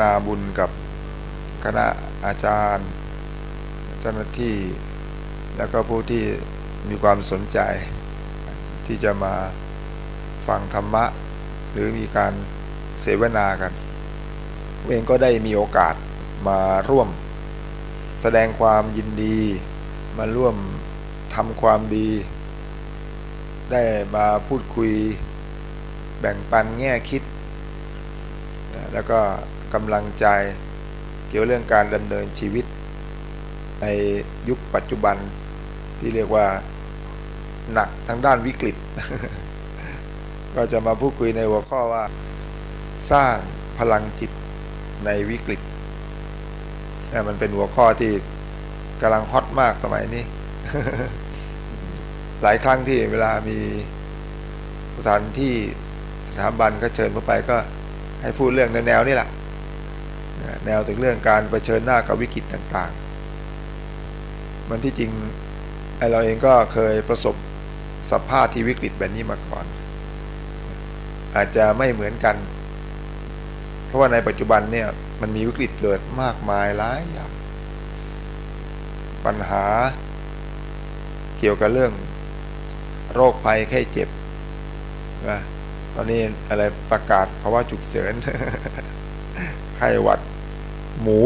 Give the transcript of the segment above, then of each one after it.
นาบุญกับคณะอาจารย์ เจ้าหน้าที่ แล้วก็ผู้ที่มีความสนใจ ที่จะมาฟังธรรมะ หรือมีการเสวนากันเองก็ได้มีโอกาสมาร่วม แสดงความยินดี มาร่วมทำความดี ได้มาพูดคุยแบ่งปันแง่คิด แล้วก็ กำลังใจเกี่ยวเรื่องการดำเนินชีวิต ในยุคปัจจุบันที่เรียกว่าหนักทางด้านวิกฤต ก็จะมาพูดคุยในหัวข้อว่า สร้างพลังจิตในวิกฤตนี่มันเป็นหัวข้อที่กำลังฮอตมากสมัยนี้ หลายครั้งที่เวลามีสถานที่สถาบันก็เชิญเข้าไปก็ให้พูดเรื่องในแนวนี้แหละ แนวถึงเรื่องการรเผชิญหน้ากับวิกฤตต่างๆ มันที่จริงไอเราเองก็เคยประสบสภาพที่วิกฤตแบบนี้มาก่อน อาจจะไม่เหมือนกัน เพราะว่าในปัจจุบันเนี่ยมันมีวิกฤตเกิดมากมายหลายอย่าง ปัญหาเกี่ยวกับเรื่องโรคภัยไข้เจ็บนะตอนนี้อะไรประกาศภาวะฉุกเฉิน ไข้หวัด หมู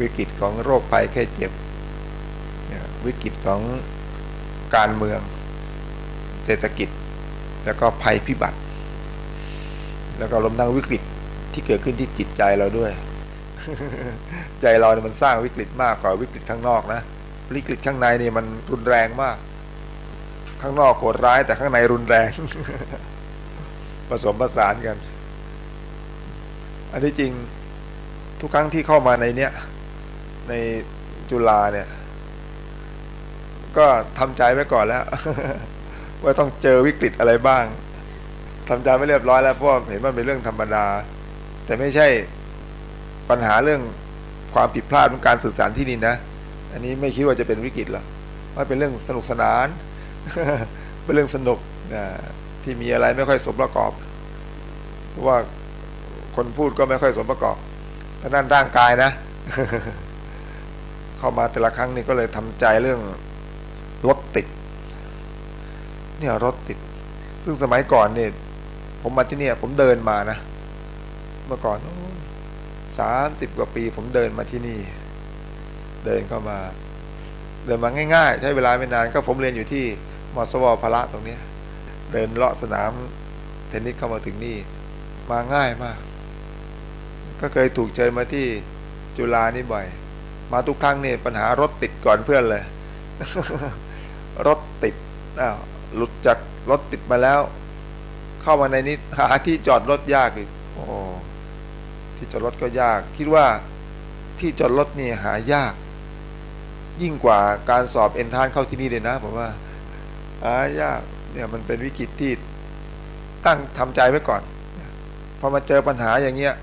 วิกฤตของโรคภัยแค่เจ็บ วิกฤตของการเมือง เศรษฐกิจ แล้วก็ภัยพิบัติ แล้วก็รวมทั้งวิกฤตที่เกิดขึ้นที่จิตใจเราด้วย ใจเราเนี่ยมันสร้างวิกฤตมากกว่าวิกฤตข้างนอกนะวิกฤตข้างในนี่มันรุนแรงมาก ข้างนอกโหดร้ายแต่ข้างในรุนแรง ผสมผสานกัน อันที่จริงทุกครั้งที่เข้ามาในเนี้ยในจุฬาเนี่ย ก็ทำใจไว้ก่อนแล้ว ว่าต้องเจอวิกฤตอะไรบ้างทำใจไม่เรียบร้อยแล้วเพราะเห็นว่าเป็นเรื่องธรรมดา แต่ไม่ใช่ปัญหาเรื่องความผิดพลาดของการสื่อสารที่นี่นะ อันนี้ไม่คิดว่าจะเป็นวิกฤตหรอกว่าเป็นเรื่องสนุกสนาน เป็นเรื่องสนุกนะที่มีอะไรไม่ค่อยสมประกอบเพราะว่า คนพูดก็ไม่ค่อยสมประกอบแต่นั่นร่างกายนะ เข้ามาแต่ละครั้งนี่ก็เลยทำใจเรื่องรถติด เนี่ยรถติด ซึ่งสมัยก่อนเนี่ยผมมาที่เนี่ย ผมเดินมานะ เมื่อก่อนสามสิบกว่าปี ผมเดินมาที่นี่ เดินเข้ามา เดินมาง่าย ๆ ใช้เวลาไม่นาน ก็ผมเรียนอยู่ที่มอสวพละตรงนี้ เดินเลาะสนาม เทนนิสเข้ามาถึงนี่ มาง่ายมาก ก็เคยถูกเชิญมาที่จุฬานี่บ่อย มาทุกครั้งนี่ปัญหารถติดก่อนเพื่อนเลย รถติดอ้าวหลุดจากรถติดมาแล้ว เข้ามาในนี้หาที่จอดรถยากอีกโอ้ที่จอดรถก็ยาก คิดว่าที่จอดรถนี่หายาก ยิ่งกว่าการสอบเอ็นทานเข้าที่นี่เลยนะผมว่าหายากเนี่ยมันเป็นวิกฤตที่ตั้งทำใจไว้ก่อนพอมาเจอปัญหาอย่างเงี้ย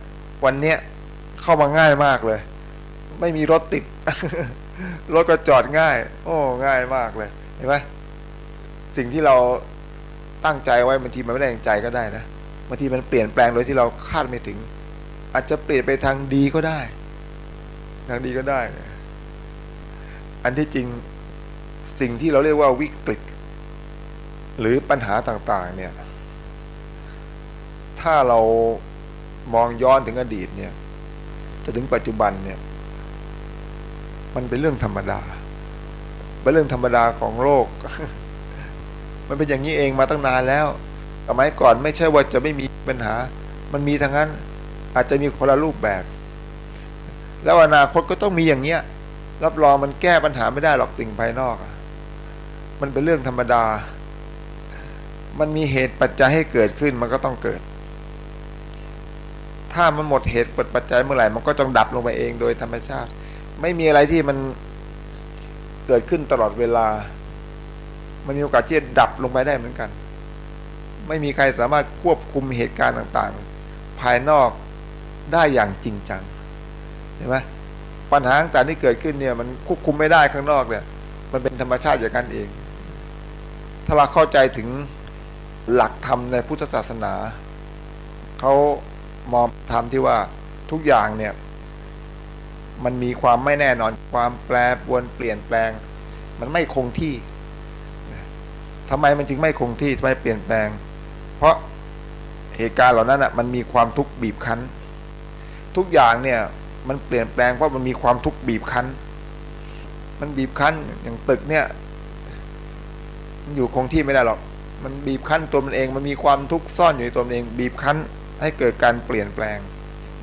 วันเนี้ยเข้ามาง่ายมากเลย ไม่มีรถติด รถก็จอดง่าย โอ้ง่ายมากเลย เห็นไหมสิ่งที่เราตั้งใจไว้บางทีมันไม่ได้ยิงใจก็ได้นะบางทีมันเปลี่ยนแปลงโดยที่เราคาดไม่ถึง อาจจะเปลี่ยนไปทางดีก็ได้ ทางดีก็ได้อันที่จริงสิ่งที่เราเรียกว่าวิกฤต หรือปัญหาต่าง ๆ เนี่ย ถ้าเรา มองย้อนถึงอดีตเนี่ยจะถึงปัจจุบันเนี่ย มันเป็นเรื่องธรรมดา เป็นเรื่องธรรมดาของโลก มันเป็นอย่างนี้เองมาตั้งนานแล้วสมัยก่อนไม่ใช่ว่าจะไม่มีปัญหา มันมีทั้งนั้นอาจจะมีคนละรูปแบบ แล้วอนาคตก็ต้องมีอย่างเนี้ย รับรองมันแก้ปัญหาไม่ได้หรอกสิ่งภายนอกมันเป็นเรื่องธรรมดา มันมีเหตุปัจจัยให้เกิดขึ้นมันก็ต้องเกิด ถ้ามันหมดเหตุปัจจัยเมื่อไหร่มันก็ต้องดับลงไปเองโดยธรรมชาติ ไม่มีอะไรที่มันเกิดขึ้นตลอดเวลา มันมีโอกาสที่จะดับลงไปได้เหมือนกัน ไม่มีใครสามารถควบคุมเหตุการณ์ต่างๆ ภายนอกได้อย่างจริงจังเห็นไหมปัญหาต่างๆที่เกิดขึ้นเนี่ยมันควบคุมไม่ได้ข้างนอกเนี่ย มันเป็นธรรมชาติอย่างนั้นเอง ถ้าเราเข้าใจถึงหลักธรรมในพุทธศาสนาเขา มองทำที่ว่าทุกอย่างเนี่ย มันมีความไม่แน่นอน ความแปรปรวนเปลี่ยนแปลง มันไม่คงที่ทำไมมันจึงไม่คงที่ทำไมเปลี่ยนแปลง เพราะเหตุการณ์เหล่านั้นอะมันมีความทุกข์บีบคั้น ทุกอย่างเนี่ยมันเปลี่ยนแปลงเพราะมันมีความทุกข์บีบคั้น มันบีบคั้นอย่างตึกเนี่ย มันอยู่คงที่ไม่ได้หรอก มันบีบคั้นตัวมันเอง มันมีความทุกข์ซ่อนอยู่ในตัวมันเอง บีบคั้น ให้เกิดการเปลี่ยนแปลง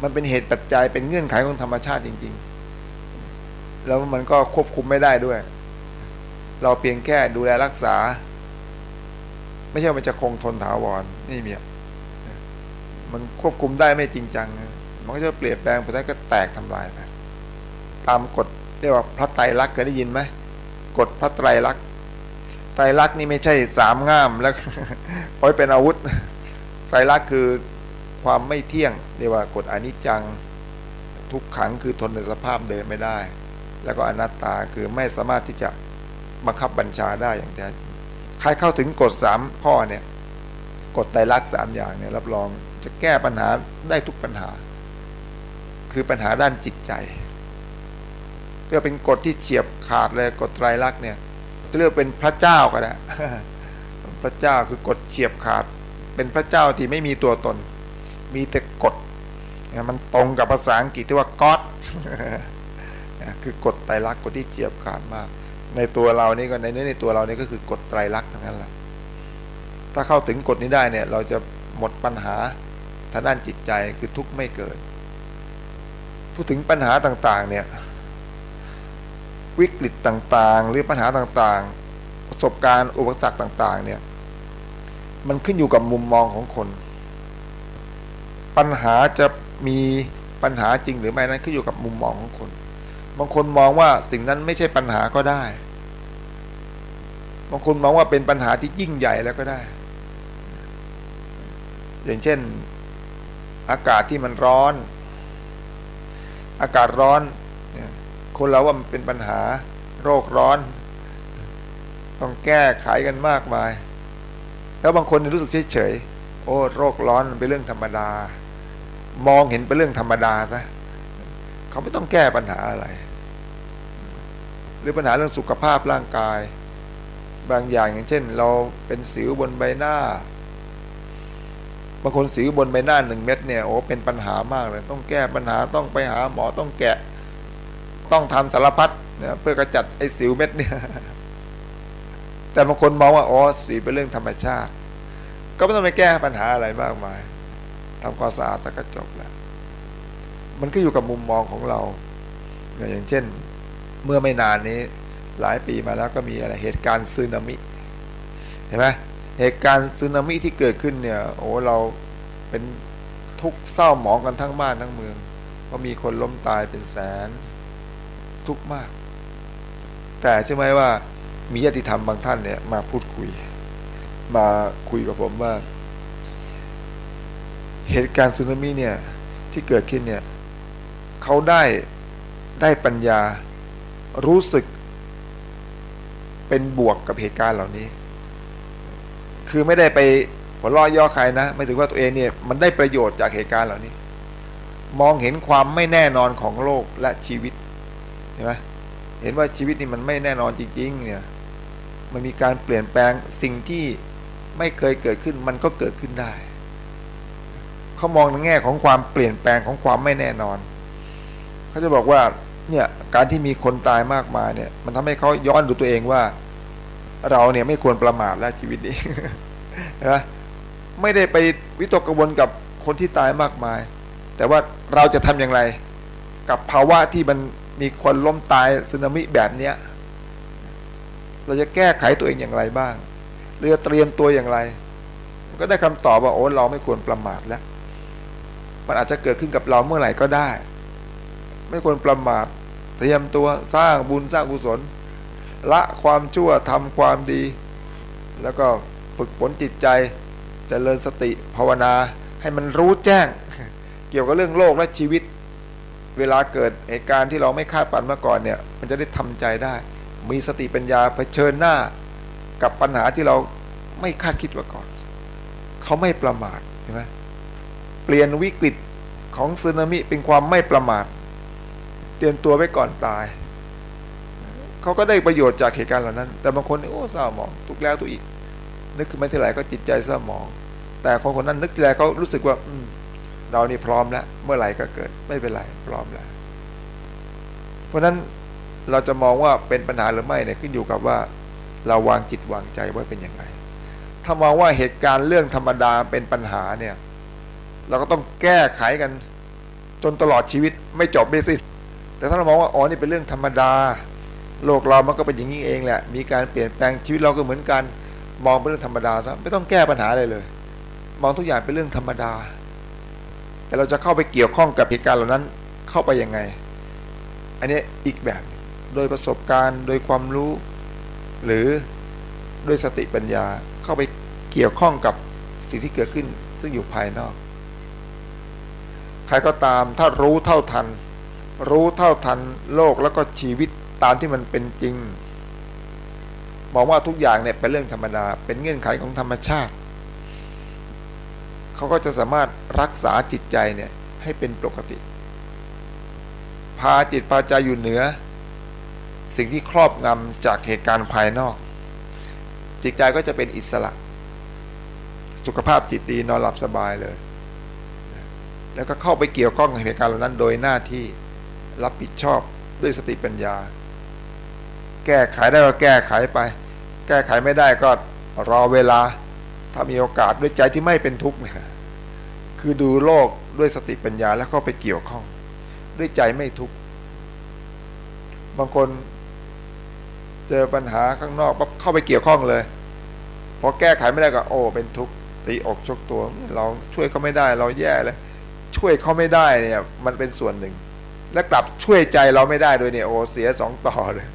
มันเป็นเหตุปัจจัยเป็นเงื่อนไขของธรรมชาติจริง ๆ แล้วมันก็ควบคุมไม่ได้ด้วย เราเพียงแค่ดูแลรักษา ไม่ใช่มันจะคงทนถาวรนี่มีมันควบคุมได้ไม่จริงจัง มันก็จะเปลี่ยนแปลงผลท้ายก็แตกทำลายไปตามกฎเรียกว่าพระไตรลักษณ์เคยได้ยินไหมกฎพระไตรลักษณ์ไตรลักษณ์นี่ไม่ใช่สามง่ามแล้วเอาไว้เป็นอาวุธไตรลักษณ์คือ ความไม่เที่ยงเรียกว่ากฎอนิจจังทุกขังคือทนในสภาพเดินไม่ได้ แล้วก็อนัตตาคือไม่สามารถที่จะบังคับบัญชาได้อย่างแท้จริงใครเข้าถึงกฎสามข้อเนี่ยกฎไตรลักษณ์สามอย่างเนี่ยรับรองจะแก้ปัญหาได้ทุกปัญหา คือปัญหาด้านจิตใจเรียกเป็นกฎที่เฉียบขาดเลยกฎไตรลักษณ์เนี่ยเรียกเป็นพระเจ้าก็ได้พระเจ้าคือกฎเฉียบขาด เป็นพระเจ้าที่ไม่มีตัวตน มีแต่กฎมันตรงกับภาษาอังกฤษที่ว่า God คือกฎไตรลักษณ์กฎที่เฉียบขาดมาก ในตัวเรานี่ก็ในเนื้อในตัวเรานี่ก็คือกฎไตรลักษณ์ทั้งนั้นแหละถ้าเข้าถึงกฎนี้ได้เนี่ยเราจะหมดปัญหาทางด้านจิตใจคือทุกข์ไม่เกิด พูดถึงปัญหาต่างๆเนี่ยวิกฤตต่างๆ หรือปัญหาต่างๆ ประสบการณ์อุปสรรคต่างๆเนี่ยมันขึ้นอยู่กับมุมมองของคน ปัญหาจะมีปัญหาจริงหรือไม่นั้นขึ้นอยู่กับมุมมองของคน บางคนมองว่าสิ่งนั้นไม่ใช่ปัญหาก็ได้ บางคนมองว่าเป็นปัญหาที่ยิ่งใหญ่แล้วก็ได้ อย่างเช่น อากาศที่มันร้อน อากาศร้อน คนเราว่ามันเป็นปัญหาโรคร้อน ต้องแก้ไขกันมากมาย แล้วบางคนรู้สึกเฉยๆโอ้โรคร้อนเป็นเรื่องธรรมดา มองเห็นเป็นเรื่องธรรมดาซะเขาไม่ต้องแก้ปัญหาอะไร หรือปัญหาเรื่องสุขภาพร่างกาย บางอย่างอย่างเช่น เราเป็นสิวบนใบหน้าบางคนสิวบนใบหน้าหนึ่งเม็ดเนี่ยโอ้เป็นปัญหามากเลย ต้องแก้ปัญหาต้องไปหาหมอต้องแกะ ต้องทำสารพัดเนี่ยเพื่อกระจัดไอ้สิวเม็ดเนี่ย แต่บางคนมองว่าอ๋อสีเป็นเรื่องธรรมชาติ ก็ไม่ต้องไปแก้ปัญหาอะไรมากมาย ทำความสะอาดสักก็จบแล้วมันก็อยู่กับมุมมองของเราอย่างเช่น เมื่อไม่นานนี้หลายปีมาแล้วก็มีอะไรเหตุการณ์ซึนามิเห็นไหมเหตุการณ์ซึนามิที่เกิดขึ้นเนี่ยโอ้เราเป็นทุกข์เศร้าหมองกันทั้งบ้านทั้งเมือง ก็มีคนล้มตายเป็นแสนทุกข์มาก แต่ใช่ไหมว่ามีญาติธรรมบางท่านเนี่ยมาพูดคุย มาคุยกับผมว่า เหตุการณ์สึนามิเนี่ยที่เกิดขึ้นเนี่ยเขาได้ได้ปัญญารู้สึกเป็นบวกกับเหตุการณ์เหล่านี้ คือไม่ได้ไปหัวล้อย่อใครนะ ไม่ถึงว่าตัวเองเนี่ยมันได้ประโยชน์จากเหตุการณ์เหล่านี้ มองเห็นความไม่แน่นอนของโลกและชีวิตเห็นไหมเห็นว่าชีวิตนี่มันไม่แน่นอนจริงๆเนี่ยมันมีการเปลี่ยนแปลงสิ่งที่ไม่เคยเกิดขึ้นมันก็เกิดขึ้นได้ เขามองในแง่ของความเปลี่ยนแปลงของความไม่แน่นอน เขาจะบอกว่าเนี่ยการที่มีคนตายมากมายเนี่ย มันทำให้เขาย้อนดูตัวเองว่า เราเนี่ยไม่ควรประมาทแล้วชีวิตนี้นะไม่ได้ไปวิตกกังวลกับคนที่ตายมากมาย แต่ว่าเราจะทำอย่างไร กับภาวะที่มันมีคนล้มตายสึนามิแบบเนี้ยเราจะแก้ไขตัวเองอย่างไรบ้างหรือเตรียมตัวอย่างไร ก็ได้คำตอบว่าโอ้เราไม่ควรประมาทแล้ว มันอาจจะเกิดขึ้นกับเราเมื่อไหร่ก็ได้ ไม่ควรประมาทเตรียมตัวสร้างบุญสร้างกุศล ละความชั่วทำความดี แล้วก็ฝึกฝนจิตใจจเจริญสติภาวนาให้มันรู้แจ้ง เกี่ยวกับเรื่องโลกและชีวิต เวลาเกิดเหตุการณ์ที่เราไม่คาดฝันมาก่อนเนี่ย มันจะได้ทำใจได้ มีสติปัญญาเผชิญหน้า กับปัญหาที่เราไม่คาดคิดมาก่อน เขาไม่ประมาทใช่ไหม เปลี่ยนวิกฤตของสึนามิเป็นความไม่ประมาท เตรียมตัวไว้ก่อนตาย เขาก็ได้ประโยชน์จากเหตุการณ์เหล่านั้น แต่บางคนโอ้เศร้าหมอง ทุกแล้วทุกอีก นึกขึ้นมาทีไรก็จิตใจเศร้าหมอง แต่คนคนนั้นนึกทีไรเขารู้สึกว่า อืเรานี่พร้อมแล้ว เมื่อไหร่ก็เกิด ไม่เป็นไรพร้อมแล้ว เพราะนั้นเราจะมองว่าเป็นปัญหาหรือไม่เนี่ยขึ้นอยู่กับว่า เราวางจิตวางใจไว้เป็นยังไงถ้ามองว่าเหตุการณ์เรื่องธรรมดาเป็นปัญหาเนี่ย เราก็ต้องแก้ไขกัน จนตลอดชีวิตไม่จบไม่สิ้นแต่ถ้าเรามองว่าอ๋อนี่เป็นเรื่องธรรมดา โลกเรามันก็เป็นอย่างนี้เองแหละ มีการเปลี่ยนแปลงชีวิตเราก็เหมือนกัน มองเป็นเรื่องธรรมดาซะไม่ต้องแก้ปัญหาเลยเลย มองทุกอย่างเป็นเรื่องธรรมดา แต่เราจะเข้าไปเกี่ยวข้องกับเหตุการณ์เหล่านั้นเข้าไปยังไง อันนี้อีกแบบโดยประสบการณ์โดยความรู้ หรือด้วยสติปัญญาเข้าไปเกี่ยวข้องกับสิ่งที่เกิดขึ้นซึ่งอยู่ภายนอก ใครก็ตามถ้ารู้เท่าทัน รู้เท่าทันโลกแล้วก็ชีวิตตามที่มันเป็นจริง มองว่าทุกอย่างเนี่ยเป็นเรื่องธรรมดา เป็นเงื่อนไขของธรรมชาติ เขาก็จะสามารถรักษาจิตใจเนี่ยให้เป็นปกติ พาจิตพาใจอยู่เหนือ สิ่งที่ครอบงำจากเหตุการณ์ภายนอก จิตใจก็จะเป็นอิสระ สุขภาพจิตดีนอนหลับสบายเลย แล้วก็เข้าไปเกี่ยวข้องกับเหตุการณ์เหล่านั้น โดยหน้าที่รับผิดชอบด้วยสติปัญญา แก้ไขได้ก็แก้ไขไป แก้ไขไม่ได้ก็รอเวลาถ้ามีโอกาสด้วยใจที่ไม่เป็นทุกข์นี่ยคือดูโลกด้วยสติปัญญาแล้วเข้าไปเกี่ยวข้อง ด้วยใจไม่ทุกข์บางคนเจอปัญหาข้างนอกปั๊บเข้าไปเกี่ยวข้องเลยพอแก้ไขไม่ได้ก็โอ้เป็นทุกข์ตีอกชกตัว เราช่วยเขาไม่ได้เราแย่เลย ช่วยเขาไม่ได้เนี่ยมันเป็นส่วนหนึ่ง และกลับช่วยใจเราไม่ได้โดยเนี่ยโอ้เสียสองต่อเลย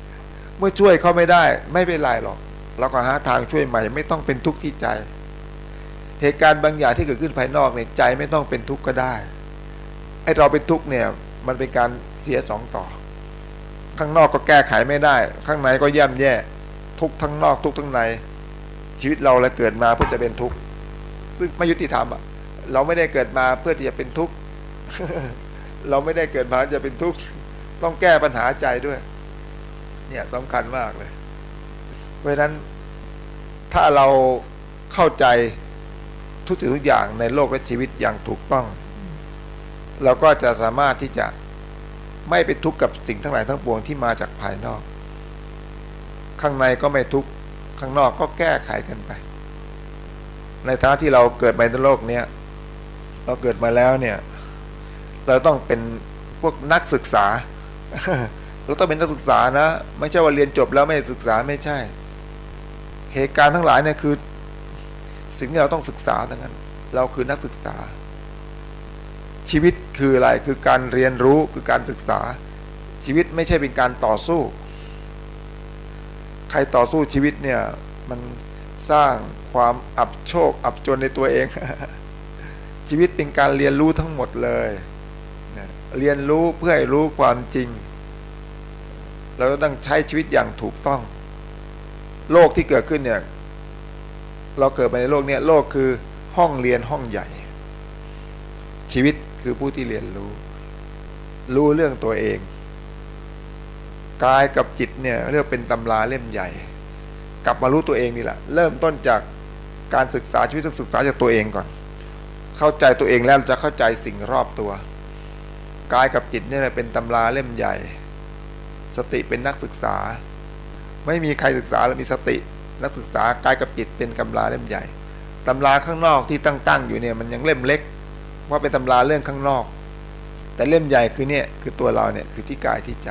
เมื่อช่วยเขาไม่ได้ไม่เป็นไรหรอกเราก็หาทางช่วยใหม่ ไม่ต้องเป็นทุกข์ที่ใจ เหตุการณ์บางอย่างที่เกิดขึ้นภายนอกเนี่ยใจไม่ต้องเป็นทุกข์ก็ได้ไอเราเป็นทุกข์เนี่ยมันเป็นการเสียสองต่อ ข้างนอกก็แก้ไขไม่ได้ ข้างในก็ย่ำแย่ ทุกทั้งนอกทุกทั้งใน ชีวิตเราแล้วเกิดมาเพื่อจะเป็นทุกข์ซึ่งไม่ยุติธรรมอะ เราไม่ได้เกิดมาเพื่อที่จะเป็นทุกข์เราไม่ได้เกิดมาจะเป็นทุกข์ต้องแก้ปัญหาใจด้วย เนี่ยสำคัญมากเลย เพราะนั้นถ้าเราเข้าใจทุกสิ่งทุกอย่างในโลกและชีวิตอย่างถูกต้อง เราก็จะสามารถที่จะไม่ไปทุกข์กับสิ่งทั้งหลายทั้งปวงที่มาจากภายนอก ข้างในก็ไม่ทุกข์ข้างนอกก็แก้ไขกันไป ในฐานะที่เราเกิดมาในโลกเนี้ย เราเกิดมาแล้วเนี่ย เราต้องเป็นพวกนักศึกษา เราต้องเป็นนักศึกษานะ ไม่ใช่ว่าเรียนจบแล้วไม่ศึกษาไม่ใช่ เหตุการณ์ทั้งหลายเนี่ยคือ สิ่งที่เราต้องศึกษาดังนั้น เราคือนักศึกษา ชีวิตคืออะไรคือการเรียนรู้คือการศึกษา ชีวิตไม่ใช่เป็นการต่อสู้ ใครต่อสู้ชีวิตเนี่ย มันสร้างความอับโชค อับจนในตัวเอง ชีวิตเป็นการเรียนรู้ทั้งหมดเลยเรียนรู้เพื่อให้รู้ความจริง เราต้องใช้ชีวิตอย่างถูกต้อง โลกที่เกิดขึ้นเนี่ย เราเกิดมาในโลกนี้โลกคือห้องเรียนห้องใหญ่ ชีวิตคือผู้ที่เรียนรู้ รู้เรื่องตัวเองกายกับจิตเนี่ยเรียกเป็นตำราเล่มใหญ่ กลับมารู้ตัวเองนี่แหละ เริ่มต้นจากการศึกษาชีวิตศึกษาจากตัวเองก่อน เข้าใจตัวเองแล้วจะเข้าใจสิ่งรอบตัวกายกับจิตเนี่ยเป็นตำราเล่มใหญ่ สติเป็นนักศึกษา ไม่มีใครศึกษาแล้วมีสตินักศึกษากายกับจิตเป็นตำราเล่มใหญ่ตำราข้างนอกที่ตั้งๆอยู่เนี่ยมันยังเล่มเล็ก ว่าเป็นตำราเรื่องข้างนอก แต่เล่มใหญ่คือเนี่ยคือตัวเราเนี่ยคือที่กายที่ใจ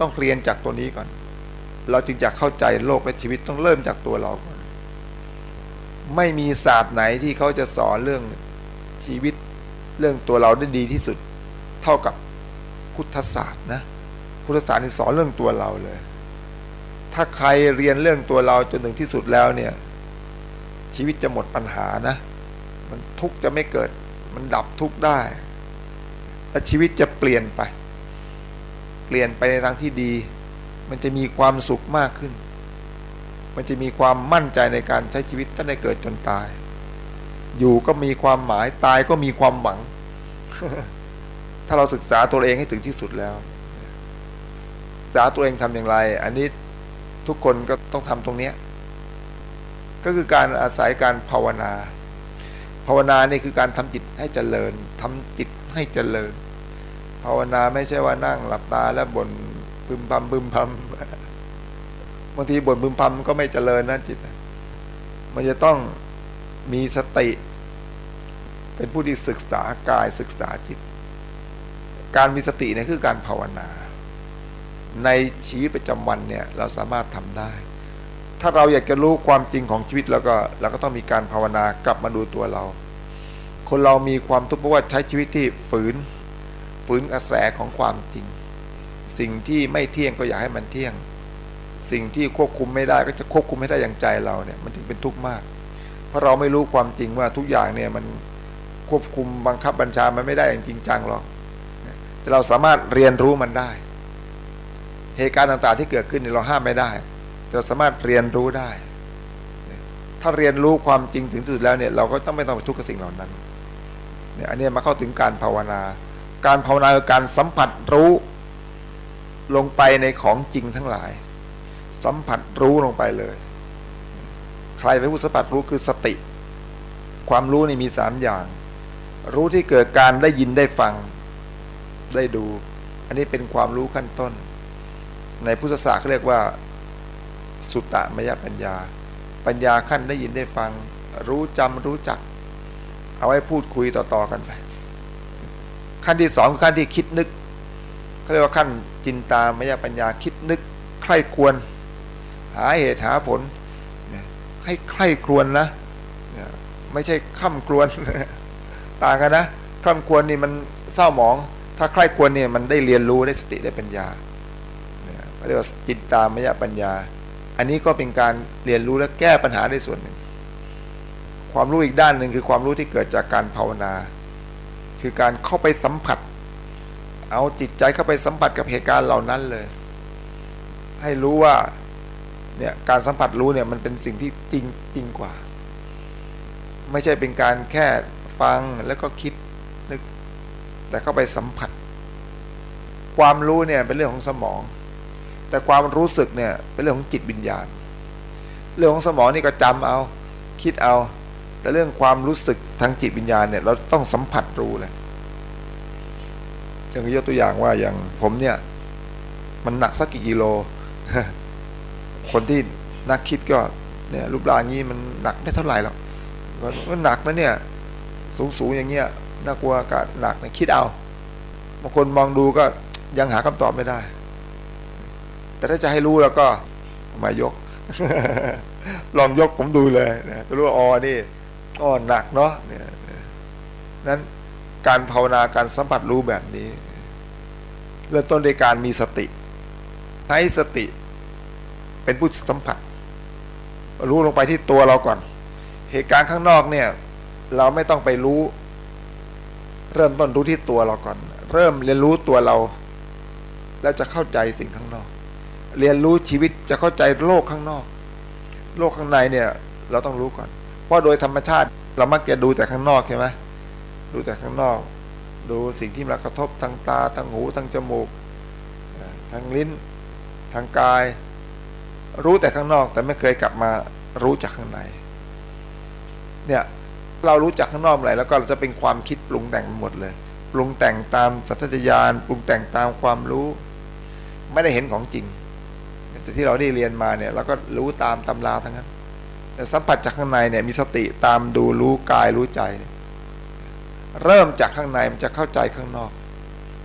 ต้องเรียนจากตัวนี้ก่อน เราจึงจะเข้าใจโลกและชีวิตต้องเริ่มจากตัวเราก่อน ไม่มีศาสตร์ไหนที่เขาจะสอนเรื่องชีวิตเรื่องตัวเราได้ดีที่สุดเท่ากับพุทธศาสตร์นะพุทธศาสตร์นี่สอนเรื่องตัวเราเลย ถ้าใครเรียนเรื่องตัวเราจนถึงที่สุดแล้วเนี่ย ชีวิตจะหมดปัญหานะ มันทุกข์จะไม่เกิด มันดับทุกข์ได้ และชีวิตจะเปลี่ยนไป เปลี่ยนไปในทางที่ดี มันจะมีความสุขมากขึ้น มันจะมีความมั่นใจในการใช้ชีวิตตั้งแต่เกิดจนตาย อยู่ก็มีความหมายตายก็มีความหวัง ถ้าเราศึกษาตัวเองให้ถึงที่สุดแล้วศึกษาตัวเองทำอย่างไร อันนี้ทุกคนก็ต้องทำตรงเนี้ยก็คือการอาศัยการภาวนา ภาวนานี่คือการทำจิตให้เจริญทำจิตให้เจริญ ภาวนาไม่ใช่ว่านั่งหลับตาแล้วบน่นบึมพำบึมพำ บางทีบ่นบึมพำก็ไม่เจริญนะจิตมันจะต้องมีสติ เป็นผู้ที่ศึกษากายศึกษาจิต การมีสติเนี่ยคือการภาวนา ในชีวิตประจำวันเนี่ยเราสามารถทำได้ ถ้าเราอยากจะรู้ความจริงของชีวิตแล้วก็เราก็ต้องมีการภาวนากลับมาดูตัวเรา คนเรามีความทุกข์เพราะว่าใช้ชีวิตที่ฝืนฝืนกระแสของความจริง สิ่งที่ไม่เที่ยงก็อยากให้มันเที่ยง สิ่งที่ควบคุมไม่ได้ก็จะควบคุมไม่ได้อย่างใจเราเนี่ยมันจึงเป็นทุกข์มาก เพราะเราไม่รู้ความจริงว่าทุกอย่างเนี่ยมันควบคุมบังคับบัญชามันไม่ได้อย่างจริงจังหรอกแต่เราสามารถเรียนรู้มันได้ เหตุการณ์ต่างๆที่เกิดขึ้นเราห้ามไม่ได้เราสามารถเรียนรู้ได้ ถ้าเรียนรู้ความจริงถึงสุดแล้วเนี่ยเราก็ต้องไม่ต้องไปทุกข์กับสิ่งเหล่านั้นเนี่ยอันนี้มาเข้าถึงการภาวนา การภาวนาคือการสัมผัสรู้ลงไปในของจริงทั้งหลาย สัมผัสรู้ลงไปเลย ใครเป็นผู้สัมผัสรู้คือสติ ความรู้นี่มีสามอย่าง รู้ที่เกิดการได้ยินได้ฟังได้ดู อันนี้เป็นความรู้ขั้นต้น ในพุทธศาสตร์เขาเรียกว่า สุตตมยปัญญา ปัญญาขั้นได้ยินได้ฟัง รู้จำรู้จัก เอาไว้พูดคุยต่อๆกันไปขั้นที่สองขั้นที่คิดนึกเขาเรียกว่าขั้นจินตามยปัญญาคิดนึกใคร่ควร หาเหตุหาผล ให้ใคร่ครวญนะไม่ใช่ข้ามครวนต่างกันนะข้ามครวนนี่มันเศร้าหมอง ถ้าใคร่ควรเนี่ยมันได้เรียนรู้ได้สติได้ปัญญาเรียกว่าจิตตามยปัญญา อันนี้ก็เป็นการเรียนรู้และแก้ปัญหาได้ส่วนหนึ่ง ความรู้อีกด้านหนึ่งคือความรู้ที่เกิดจากการภาวนา คือการเข้าไปสัมผัส เอาจิตใจเข้าไปสัมผัสกับเหตุการณ์เหล่านั้นเลย ให้รู้ว่า เนี่ยการสัมผัสรู้เนี่ยมันเป็นสิ่งที่จริงจริงกว่า ไม่ใช่เป็นการแค่ฟังแล้วก็คิดนึก แต่เข้าไปสัมผัส ความรู้เนี่ยเป็นเรื่องของสมอง แต่ความรู้สึกเนี่ยเป็นเรื่องของจิตวิญญาณ เรื่องของสมองนี่ก็จำเอา คิดเอา แต่เรื่องความรู้สึกทางจิตวิญญาณเนี่ยเราต้องสัมผัสรู้เลยอย่างยกตัวอย่างว่าอย่างผมเนี่ย มันหนักสักกี่กิโล คนที่นักคิดก็เนี่ยรูปร่างนี้มันหนักไม่เท่าไหร่หรอกมันหนักนะเนี่ยสูงสูงอย่างเงี้ยน่ากลัวกับหนักเนี่ยคิดเอาบางคนมองดูก็ยังหาคำตอบไม่ได้ แต่ถ้าจะให้รู้แล้วก็มายก ลองยกผมดูเลยนะรู้ว่าอ๋อนี่อ๋อหนักเนาะเนี่ยนั้นการภาวนาการสัมผัสรู้แบบนี้เริ่มต้นในการมีสติ ใช้สติ เป็นผู้สัมผัส รู้ลงไปที่ตัวเราก่อน เหตุการณ์ข้างนอกเนี่ย เราไม่ต้องไปรู้ เริ่มต้นรู้ที่ตัวเราก่อน เริ่มเรียนรู้ตัวเรา แล้วจะเข้าใจสิ่งข้างนอก เรียนรู้ชีวิตจะเข้าใจโลกข้างนอก โลกข้างในเนี่ย เราต้องรู้ก่อน เพราะโดยธรรมชาติเรามักจะดูแต่ข้างนอกใช่ไหมดูแต่ข้างนอก ดูสิ่งที่มากระทบทางตาทางหูทางจมูกทางลิ้นทางกาย รู้แต่ข้างนอก แต่ไม่เคยกลับมารู้จากข้างใน เนี่ยเรารู้จักข้างนอกอะไรแล้วก็จะเป็นความคิดปรุงแต่งหมดเลย ปรุงแต่งตามสัตยานปรุงแต่งตามความรู้ ไม่ได้เห็นของจริงแต่ที่เราได้เรียนมาเนี่ยเราก็รู้ตามตำราทั้งนั้น แต่สัมผัสจากข้างในเนี่ยมีสติตามดูรู้กายรู้ใจเเริ่มจากข้างในมันจะเข้าใจข้างนอก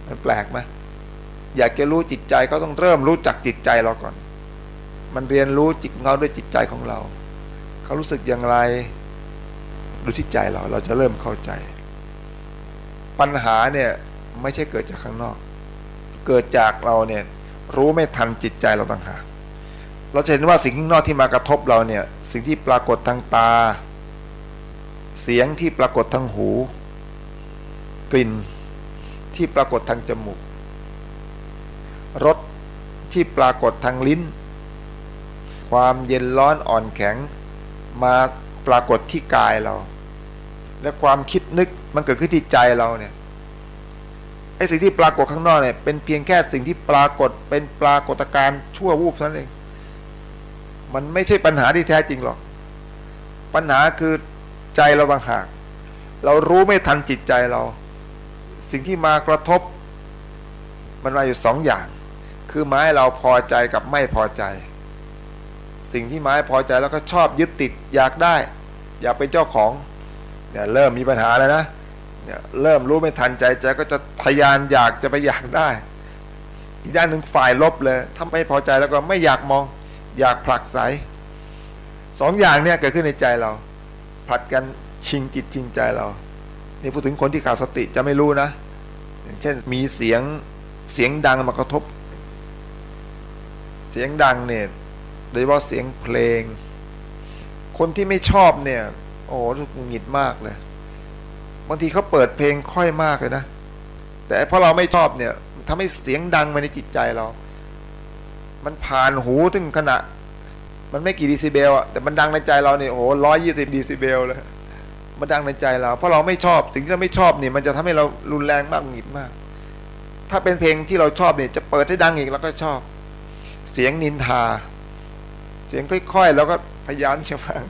มันแปลกไหมอยากจะรู้จิตใจก็ต้องเริ่มรู้จักจิตใจเราก่อน มันเรียนรู้จิตเขาด้วยจิตใจของเรา เขารู้สึกอย่างไรดูที่ใจเรา เราจะเริ่มเข้าใจ ปัญหาเนี่ยไม่ใช่เกิดจากข้างนอก เกิดจากเราเนี่ยรู้ไม่ทันจิตใจเราต่างหากเราจะเห็นว่าสิ่งข้างนอกที่มากระทบเราเนี่ย สิ่งที่ปรากฏทางตา เสียงที่ปรากฏทางหู กลิ่นที่ปรากฏทางจมูกรสที่ปรากฏทางลิ้น ความเย็นร้อนอ่อนแข็ง มาปรากฏที่กายเรา และความคิดนึกมันเกิดขึ้นที่ใจเราเนี่ยไอ้สิ่งที่ปรากฏข้างนอกเนี่ยเป็นเพียงแค่สิ่งที่ปรากฏเป็นปรากฏการณ์ชั่ววูบเท่านั้นเอง มันไม่ใช่ปัญหาที่แท้จริงหรอก ปัญหาคือใจเราบางหาก เรารู้ไม่ทันจิตใจเรา สิ่งที่มากระทบ มันมาอยู่สองอย่าง คือไม้เราพอใจกับไม่พอใจ สิ่งที่ไม้พอใจแล้วก็ชอบยึดติดอยากได้ อยากเป็นเจ้าของเนี่ยเริ่มมีปัญหาแล้วนะเนี่ยเริ่มรู้ไม่ทันใจใจก็จะทยานอยากจะไปอยากได้ อีกด้านหนึ่งฝ่ายลบเลยถ้าไม่พอใจแล้วก็ไม่อยากมอง อยากผลักไสสองอย่างเนี่ยเกิดขึ้นในใจเราผลัดกันชิงจิตชิงใจเรานี่พูดถึงคนที่ขาดสติจะไม่รู้นะอย่างเช่นมีเสียงเสียงดังมากระทบ เสียงดังเนี่ย ดยเฉพาะเสียงเพลง คนที่ไม่ชอบเนี่ย โอ้โหหงุดหงิดมากเลยบางทีเขาเปิดเพลงค่อยมากเลยนะ แต่เพราะเราไม่ชอบเนี่ยทำให้เสียงดังมาในจิตใจเรา มันผ่านหูถึงขณะ มันไม่กี่ดีซิเบลอะแต่มันดังในใจเราเนี่ยโอ้โหร้อยยี่สิบดีซิเบลเลยมันดังในใจเรา เพราะเราไม่ชอบสิ่งที่เราไม่ชอบเนี่ย มันจะทำให้เรารุนแรงมากหงิดมาก ถ้าเป็นเพลงที่เราชอบเนี่ย จะเปิดให้ดังอีกแล้วก็ชอบ เสียงนินทา เสียงค่อยๆแล้วก็พยายามจะฟัง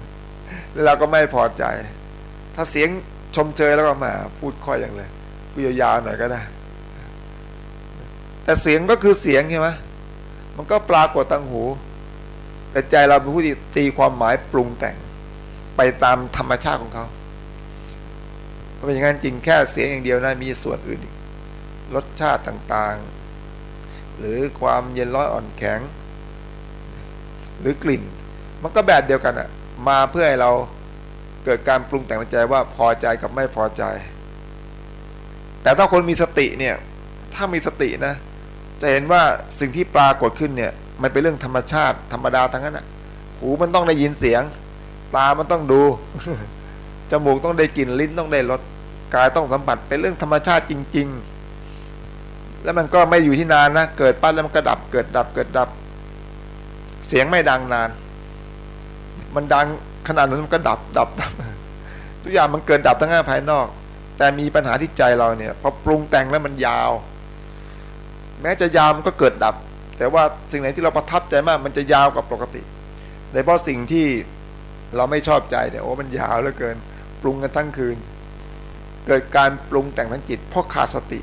แล้วเราก็ไม่พอใจ ถ้าเสียงชมเชยแล้วก็มาพูดค่อยอย่างเลยพูยาวๆหน่อยก็ได้ แต่เสียงก็คือเสียงใช่ไหมมันก็ปรากฏตังหู แต่ใจเราเป็นผู้ที่ตีความหมายปรุงแต่ง ไปตามธรรมชาติของเขาเพราะอย่างนั้นจริงแค่เสียงอย่างเดียวนะมีส่วนอื่นอีกรสชาติต่างๆ หรือความเย็นร้อนอ่อนแข็ง หรือกลิ่น มันก็แบบเดียวกันอะมาเพื่อให้เราเกิดการปรุงแต่งใจว่าพอใจกับไม่พอใจ แต่ถ้าคนมีสติเนี่ย ถ้ามีสตินะ จะเห็นว่าสิ่งที่ปรากฏขึ้นเนี่ย มันเป็นเรื่องธรรมชาติธรรมดาทั้งนั้นนะหูมันต้องได้ยินเสียง ตามันต้องดู จมูกต้องได้กลิ่นลิ้นต้องได้รสกายต้องสัมผัสเป็นเรื่องธรรมชาติจริง ๆ แล้วมันก็ไม่อยู่ที่นานนะ เกิดปั้นแล้วมันก็ดับ เกิดดับ เกิดดับ เสียงไม่ดังนาน มันดังขนาดนั้นมันก็ดับดับดับทุกอย่างมันเกิดดับทั้งงาภายนอก แต่มีปัญหาที่ใจเราเนี่ยพอปรุงแต่งแล้วมันยาว แม้จะยาวมันก็เกิดดับ แต่ว่าสิ่งไหนที่เราประทับใจมาก มันจะยาวกว่าปกติโดยเฉพาะสิ่งที่เราไม่ชอบใจเนี่ยโอ้มันยาวเหลือเกิน ปรุงกันทั้งคืน เกิดการปรุงแต่งทั้งจิตเพราะขาดสติ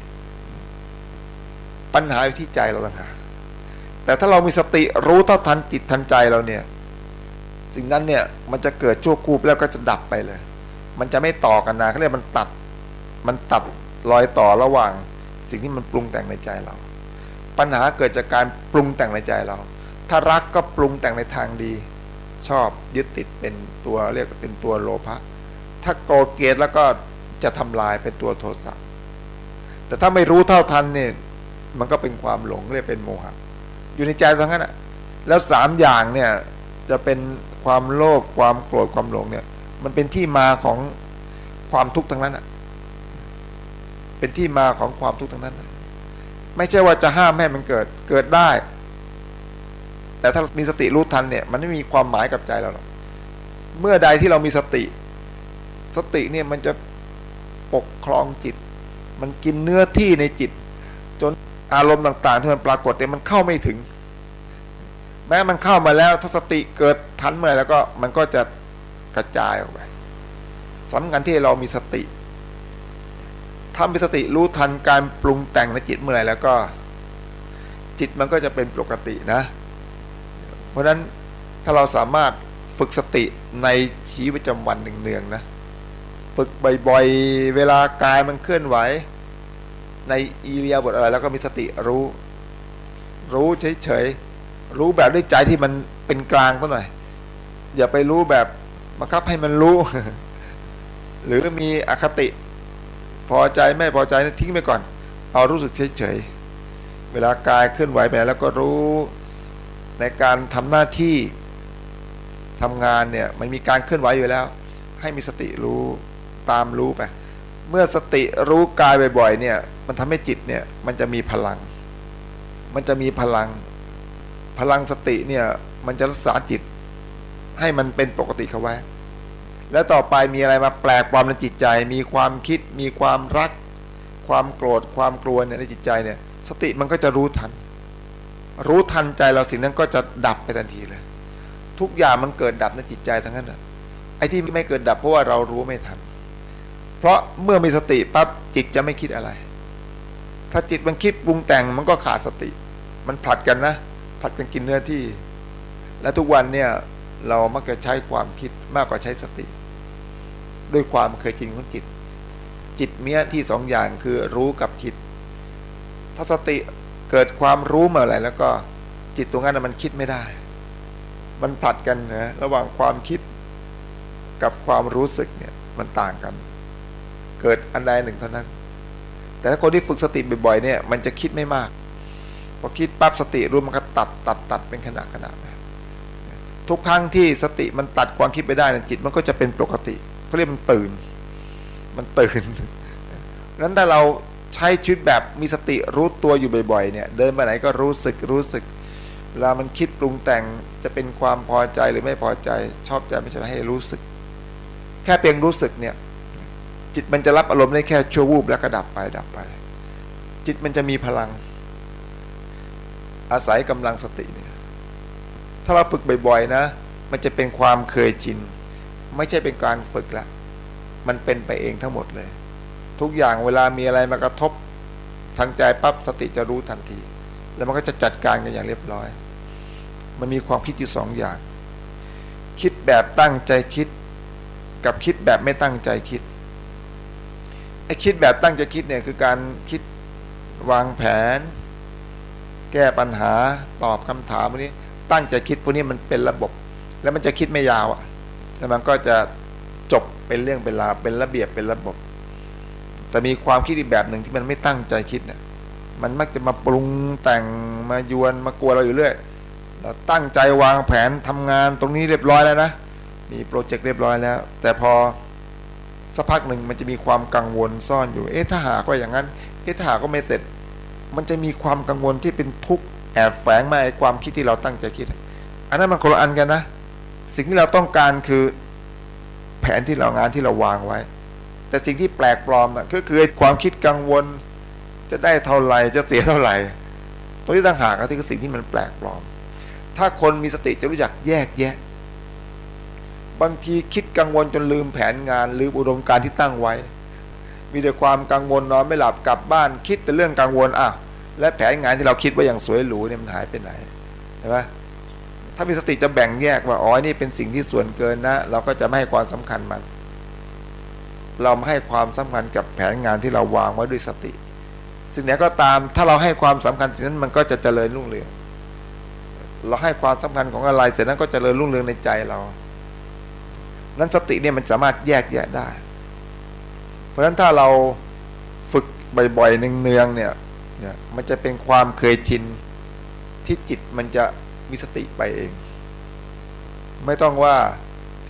ปัญหาอยู่ที่ใจเราต่างหาก แต่ถ้าเรามีสติรู้เท่าทันจิตทันใจเราเนี่ย สิ่งนั้นเนี่ยมันจะเกิดชั่วคูบแล้วก็จะดับไปเลย มันจะไม่ต่อกันนะเขาเรียกมันตัด มันตัดรอยต่อระหว่าง สิ่งที่มันปรุงแต่งในใจเรา ปัญหาเกิดจากการปรุงแต่งในใจเรา ถ้ารักก็ปรุงแต่งในทางดี ชอบยึดติดเป็นตัวเรียกเป็นตัวโลภะถ้าโกรธเกลียดแล้วก็จะทำลายเป็นตัวโทสะแต่ถ้าไม่รู้เท่าทันเนี่ยมันก็เป็นความหลงเรียกเป็นโมหะ อยู่ในใจทั้งนั้นอะแล้วสามอย่างเนี่ยจะเป็นความโลภความโกรธความหลงเนี่ย มันเป็นที่มาของความทุกข์ทั้งนั้นอะเป็นที่มาของความทุกข์ทั้งนั้นไม่ใช่ว่าจะห้ามให้มันเกิดเกิดได้ แต่ถ้ามีสติรู้ทันเนี่ย มันไม่มีความหมายกับใจเราหรอกเมื่อใดที่เรามีสติ สติเนี่ยมันจะปกครองจิต มันกินเนื้อที่ในจิต จน อารมณ์ต่าง ๆ ที่มันปรากฏแต่มันเข้าไม่ถึง แม้มันเข้ามาแล้วถ้าสติเกิดทันเมื่อแล้วก็มันก็จะกระจายออกไปสำคัญที่เรามีสติทำมีสติรู้ทันการปรุงแต่งในจิตเมื่อไรแล้วก็ จิตมันก็จะเป็นปกตินะ เพราะฉะนั้นถ้าเราสามารถฝึกสติในชีวิตประจำวันหนึ่งเนืองนะ ฝึกบ่อยๆ เวลากายมันเคลื่อนไหว ในอีเรียบทอะไร แล้วก็มีสติรู้ รู้เฉยๆรู้แบบด้วยใจที่มันเป็นกลางก็หน่อย อย่าไปรู้แบบบังคับให้มันรู้ หรือมีอคติ พอใจไม่พอใจนะทิ้งไปก่อน เอารู้สึกเฉยๆเวลากายเคลื่อนไหวไปแล้วก็รู้ในการทำหน้าที่ทำงานเนี่ยมันมีการเคลื่อนไหวอยู่แล้ว ให้มีสติรู้ตามรู้ไป เมื่อสติรู้กายบ่อยๆเนี่ย มันทำให้จิตเนี่ยมันจะมีพลัง มันจะมีพลัง พลังสติเนี่ยมันจะรักษาจิต ให้มันเป็นปกติเขาไว้ แล้วต่อไปมีอะไรมาแปลกปลอมในจิตใจ มีความคิด มีความรัก ความโกรธ ความกลัวเนี่ยในจิตใจเนี่ย สติมันก็จะรู้ทัน รู้ทันใจเราสิ่งนั้นก็จะดับไปทันทีเลย ทุกอย่างมันเกิดดับในจิตใจทั้งนั้นอะไอ้ที่ไม่เกิดดับเพราะว่าเรารู้ไม่ทัน เพราะเมื่อมีสติปั๊บจิตจะไม่คิดอะไร ถ้าจิตมันคิดปรุงแต่งมันก็ขาดสติ มันผลัดกันนะผลัดกันกินเนื้อที่ และทุกวันเนี่ยเรามักจะใช้ความคิดมากกว่าใช้สติ ด้วยความเคยชินของจิต จิตเมียที่สองอย่างคือรู้กับคิด ถ้าสติเกิดความรู้เมื่อไหร่แล้วก็จิตตรงนั้นมันคิดไม่ได้ มันผลัดกันนะระหว่างความคิดกับความรู้สึกเนี่ยมันต่างกัน เกิดอันใดหนึ่งเท่านั้น แต่ถ้าคนที่ฝึกสติบ่อยๆเนี่ยมันจะคิดไม่มากพอคิดปั๊บสติรู้มันก็ตัดตัดตัดเป็นขณะขณะไปทุกครั้งที่สติมันตัดความคิดไปได้นะจิตมันก็จะเป็นปกติเขาเรียกมันตื่น มันตื่นนั้นถ้าเราใช้ชีวิตแบบมีสติรู้ตัวอยู่บ่อยๆเนี่ย เดินไปไหนก็รู้สึกรู้สึกเวลามันคิดปรุงแต่งจะเป็นความพอใจหรือไม่พอใจชอบใจไม่ชอบให้รู้สึก แค่เพียงรู้สึกเนี่ย จิตมันจะรับอารมณ์ได้แค่ชั่ววูบแล้วก็ดับไปดับไป จิตมันจะมีพลัง อาศัยกำลังสติเนี่ยถ้าเราฝึกบ่อยๆนะ มันจะเป็นความเคยชินไม่ใช่เป็นการฝึกละมันเป็นไปเองทั้งหมดเลย ทุกอย่างเวลามีอะไรมากระทบทางใจปั๊บสติจะรู้ทันที แล้วมันก็จะจัดการกันอย่างเรียบร้อย มันมีความคิดอยู่สองอย่าง คิดแบบตั้งใจคิด กับคิดแบบไม่ตั้งใจคิด คิดแบบตั้งใจคิดเนี่ยคือการคิดวางแผน แก้ปัญหาตอบคำถามพวกนี้ ตั้งใจคิดพวกนี้มันเป็นระบบ แล้วมันจะคิดไม่ยาวอะแล้วมันก็จะจบเป็นเรื่องเป็นราวเป็นระเบียบเป็นระบบ แต่มีความคิดอีกแบบหนึ่งที่มันไม่ตั้งใจคิดเนี่ยมันมักจะมาปรุงแต่งมายวนมากลัวเราอยู่เรื่อยเราตั้งใจวางแผนทำงานตรงนี้เรียบร้อยแล้วนะมีโปรเจกต์เรียบร้อยแล้ว แต่พอ สักพักหนึ่งมันจะมีความกังวลซ่อนอยู่ เอ๊ะถ้าหากว่าอย่างนั้น เอ๊ะถ้าหากก็ไม่เสร็จ มันจะมีความกังวลที่เป็นทุกข์แอบแฝงมาไอ้ความคิดที่เราตั้งใจคิด อันนั้นมันคนละอันกันนะ สิ่งที่เราต้องการคือแผนที่เรางานที่เราวางไว้ แต่สิ่งที่แปลกปลอมอะก็คือความคิดกังวล จะได้เท่าไหร่จะเสียเท่าไหร่ตรงนี้ต่างหากที่คือสิ่งที่มันแปลกปลอม ถ้าคนมีสติจะรู้จักแยกแยะ บางทีคิดกังวลจนลืมแผนงานลืมอุดมการที่ตั้งไว้ มีแต่ความกังวลนอนไม่หลับกลับบ้าน คิดแต่เรื่องกังวลอะและแผนงานที่เราคิดว่าอย่างสวยหรูเนี่ยมันหายไปไหนเห็นไหมถ้ามีสติจะแบ่งแยกว่าอ๋อนี่เป็นสิ่งที่ส่วนเกินนะ เราก็จะไม่ให้ความสำคัญมัน เราไม่ให้ความสำคัญกับแผนงานที่เราวางไว้ด้วยสติ สิ่งไหนก็ตามถ้าเราให้ความสำคัญสิ่งนั้นมันก็จะเจริญรุ่งเรือง เราให้ความสำคัญของอะไรเสร็จนั้นก็จเจริญรุ่งเรืองในใจเรา นั้นสติเนี่ยมันสามารถแยกแยะได้ เพราะฉะนั้นถ้าเราฝึกบ่อยๆเนืองๆเนี่ยเนี่ยมันจะเป็นความเคยชินที่จิตมันจะมีสติไปเอง ไม่ต้องว่า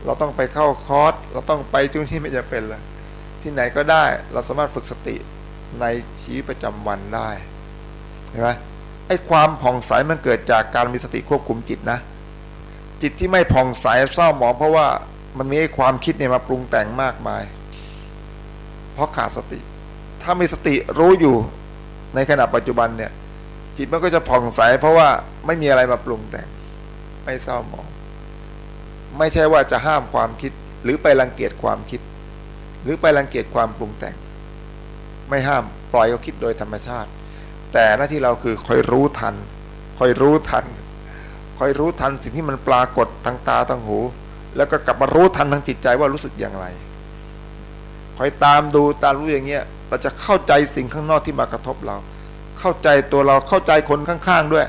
เราต้องไปเข้าคอร์สเราต้องไปที่ที่ไม่จะเป็นละที่ไหนก็ได้เราสามารถฝึกสติในชีวิตประจำวันได้เห็นไหมไอ้ความผ่องใสมันเกิดจากการมีสติควบคุมจิตนะ จิตที่ไม่ผ่องใสเศร้าหมองเพราะว่า มันมีความคิดเนี่ยมาปรุงแต่งมากมาย เพราะขาดสติ ถ้ามีสติรู้อยู่ในขณะปัจจุบันเนี่ย จิตมันก็จะผ่องใส เพราะว่าไม่มีอะไรมาปรุงแต่ง ไม่เศร้าหมอง ไม่ใช่ว่าจะห้ามความคิด หรือไปรังเกียจความคิด หรือไปรังเกียจความปรุงแต่ง ไม่ห้ามปล่อยเขาคิดโดยธรรมชาติ แต่หน้าที่เราคือคอยรู้ทันคอยรู้ทันคอยรู้ทันสิ่งที่มันปรากฏทางตาทางหู แล้วก็กลับมารู้ทันทางจิตใจว่ารู้สึกอย่างไร คอยตามดูตามรู้อย่างเงี้ย เราจะเข้าใจสิ่งข้างนอกที่มากระทบเรา เข้าใจตัวเราเข้าใจคนข้างๆด้วย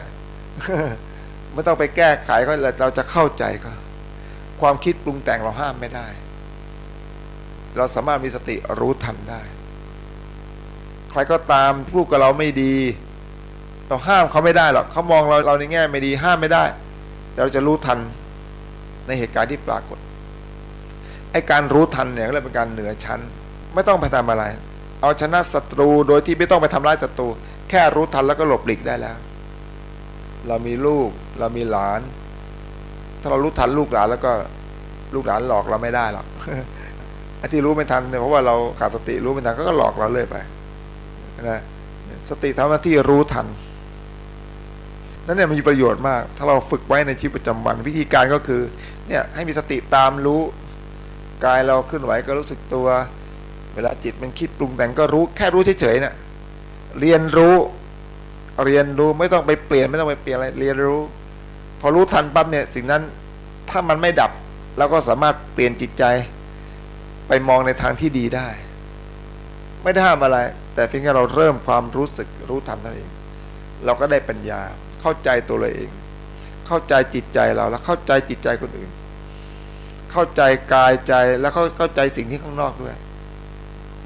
ไม่ต้องไปแก้ไขก็เราจะเข้าใจก็ความคิดปรุงแต่งเราห้ามไม่ได้ เราสามารถมีสติรู้ทันได้ ใครก็ตามพูดกับเราไม่ดี เราห้ามเขาไม่ได้หรอกเขามองเราเราในแง่ไม่ดีห้ามไม่ได้ แต่เราจะรู้ทัน ในเหตุการณ์ที่ปรากฏไอการรู้ทันเนี่ยก็เลยเป็นการเหนือชั้น ไม่ต้องไปทำอะไร เอาชนะศัตรูโดยที่ไม่ต้องไปทำร้ายศัตรู แค่รู้ทันแล้วก็หลบหลีกได้แล้ว เรามีลูก เรามีหลาน ถ้าเรารู้ทันลูกหลานแล้วก็ลูกหลานหลอกเราไม่ได้หรอกไอ้ที่รู้ไม่ทันเนี่ยเพราะว่าเราขาดสติรู้ไม่ทันก็หลอกเราเลยไปนะสติทำหน้าที่รู้ทันนั่นเนี่ยมีประโยชน์มาก ถ้าเราฝึกไว้ในชีวิตประจำวัน วิธีการก็คือ เนี่ยให้มีสติตามรู้กายเราเคลื่อนไหวก็รู้สึกตัว เวลาจิตมันคิดปรุงแต่งก็รู้แค่รู้เฉยๆนะ่ะเรียนรู้เรียนรู้ไม่ต้องไปเปลี่ยนไม่ต้องไปเปลี่ยนอะไรเรียนรู้ พอรู้ทันปั๊บเนี่ยสิ่งนั้นถ้ามันไม่ดับเราก็สามารถเปลี่ยนจิตใจ ไปมองในทางที่ดีได้ ไม่ได้ห้ามอะไร แต่เพียงแค่เราเริ่มความรู้สึกรู้ทันนั่นเอง เราก็ได้ปัญญาเข้าใจตัวเราเอง เข้าใจจิตใจเราแล้วเข้าใจจิตใจคนอื่น เข้าใจกายใจแล้วเข้าเข้าใจสิ่งที่ข้างนอกด้วย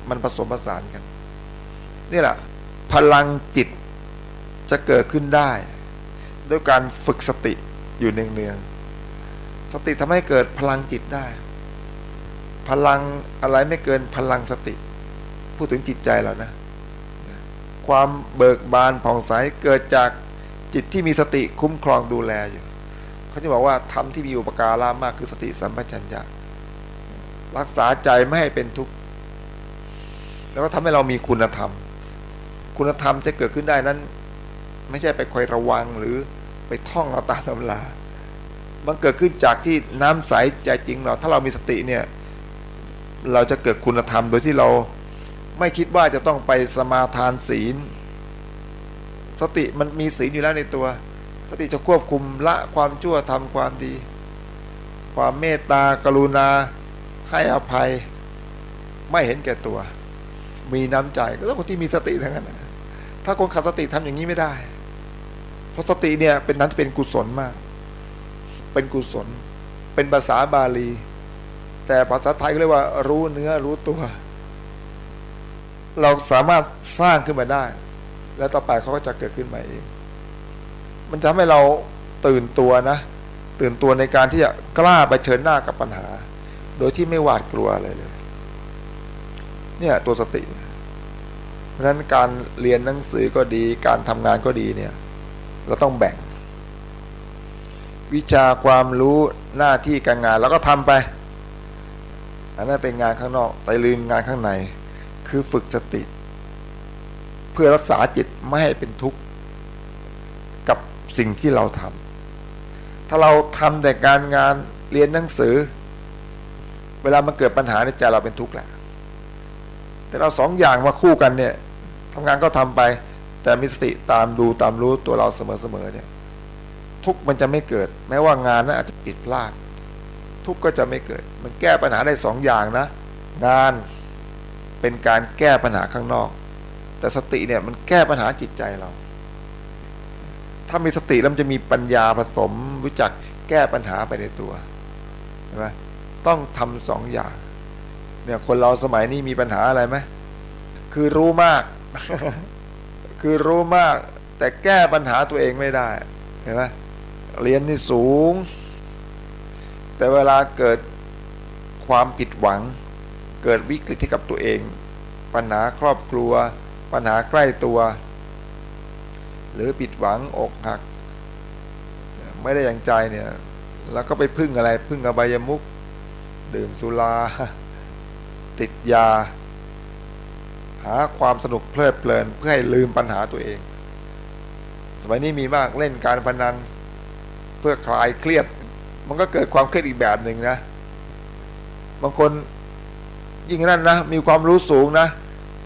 มันผสมผสานกัน นี่แหละ พลังจิตจะเกิดขึ้นได้ ด้วยการฝึกสติอยู่เนืองๆสติทำให้เกิดพลังจิตได้ พลังอะไรไม่เกินพลังสติ พูดถึงจิตใจเรานะ ความเบิกบานผ่องใสเกิดจาก จิตที่มีสติคุ้มครองดูแลอยู่เขาจะบอกว่าทำที่มีอุปการะมากคือสติสัมปชัญญะรักษาใจไม่ให้เป็นทุกข์แล้วก็ทำให้เรามีคุณธรรม คุณธรรมจะเกิดขึ้นได้นั้น ไม่ใช่ไปคอยระวังหรือไปท่องเอาตาตำรามันเกิดขึ้นจากที่น้ำใสใจจริงเรา ถ้าเรามีสติเนี่ย เราจะเกิดคุณธรรมโดยที่เราไม่คิดว่าจะต้องไปสมาทานศีล สติมันมีศีลอยู่แล้วในตัว สติจะควบคุมละความชั่วทำความดี ความเมตตากรุณาให้อภัย ไม่เห็นแก่ตัว มีน้ำใจก็ต้องคนที่มีสติทั้งนั้นถ้าคนขาดสติทำอย่างนี้ไม่ได้ เพราะสติเนี่ยเป็นนั้นเป็นกุศลมาก เป็นกุศล เป็นภาษาบาลี แต่ภาษาไทยเรียกว่า รู้เนื้อรู้ตัว เราสามารถสร้างขึ้นมาได้ แล้วต่อไปเขาก็จะเกิดขึ้นมาเอง มันทำให้เราตื่นตัวนะ ตื่นตัวในการที่จะกล้าไปเชิญหน้ากับปัญหา โดยที่ไม่หวาดกลัวอะไรเลย เนี่ยตัวสติ เพราะฉะนั้นการเรียนหนังสือก็ดี การทำงานก็ดีเนี่ย เราต้องแบ่ง วิชาความรู้หน้าที่การงานแล้วก็ทำไป อันนั้นเป็นงานข้างนอกแต่ลืมงานข้างใน คือฝึกสติ พื่อรักษาจิตไม่ให้เป็นทุกข์กับสิ่งที่เราทำถ้าเราทำแต่การงานเรียนหนังสือ เวลามันเกิดปัญหาในใจเราเป็นทุกข์แหละแต่เราสองอย่างมาคู่กันเนี่ยทำงานก็ทำไป แต่มีสติตามดูตามรู้ตัวเราเสมอๆเนี่ย ทุกมันจะไม่เกิด แม้ว่างานนั้นอาจจะผิดพลาด ทุกก็จะไม่เกิด มันแก้ปัญหาได้สองอย่างนะ งานเป็นการแก้ปัญหาข้างนอก แต่สติเนี่ยมันแก้ปัญหาจิตใจเรา ถ้ามีสติแล้วมันจะมีปัญญาผสมรู้จักแก้ปัญหาไปในตัวเห็นไหมต้องทำสองอย่าง เนี่ยคนเราสมัยนี้มีปัญหาอะไรไหมคือรู้มาก คือรู้มาก แต่แก้ปัญหาตัวเองไม่ได้เห็นไหมเรียนนี่สูง แต่เวลาเกิดความผิดหวัง เกิดวิกฤตกับตัวเอง ปัญหาครอบครัว ปัญหาใกล้ตัว หรือผิดหวังอกหัก ไม่ได้อย่างใจเนี่ยแล้วก็ไปพึ่งอะไรพึ่งอบายมุกดื่มสุรา ติดยา หาความสนุกเพลิดเพลิน เพื่อให้ลืมปัญหาตัวเอง สมัยนี้มีมากเล่นการพนัน เพื่อคลายเครียด มันก็เกิดความเครียดอีกแบบหนึ่งนะ บางคนยิ่งนั่นนะ มีความรู้สูงนะ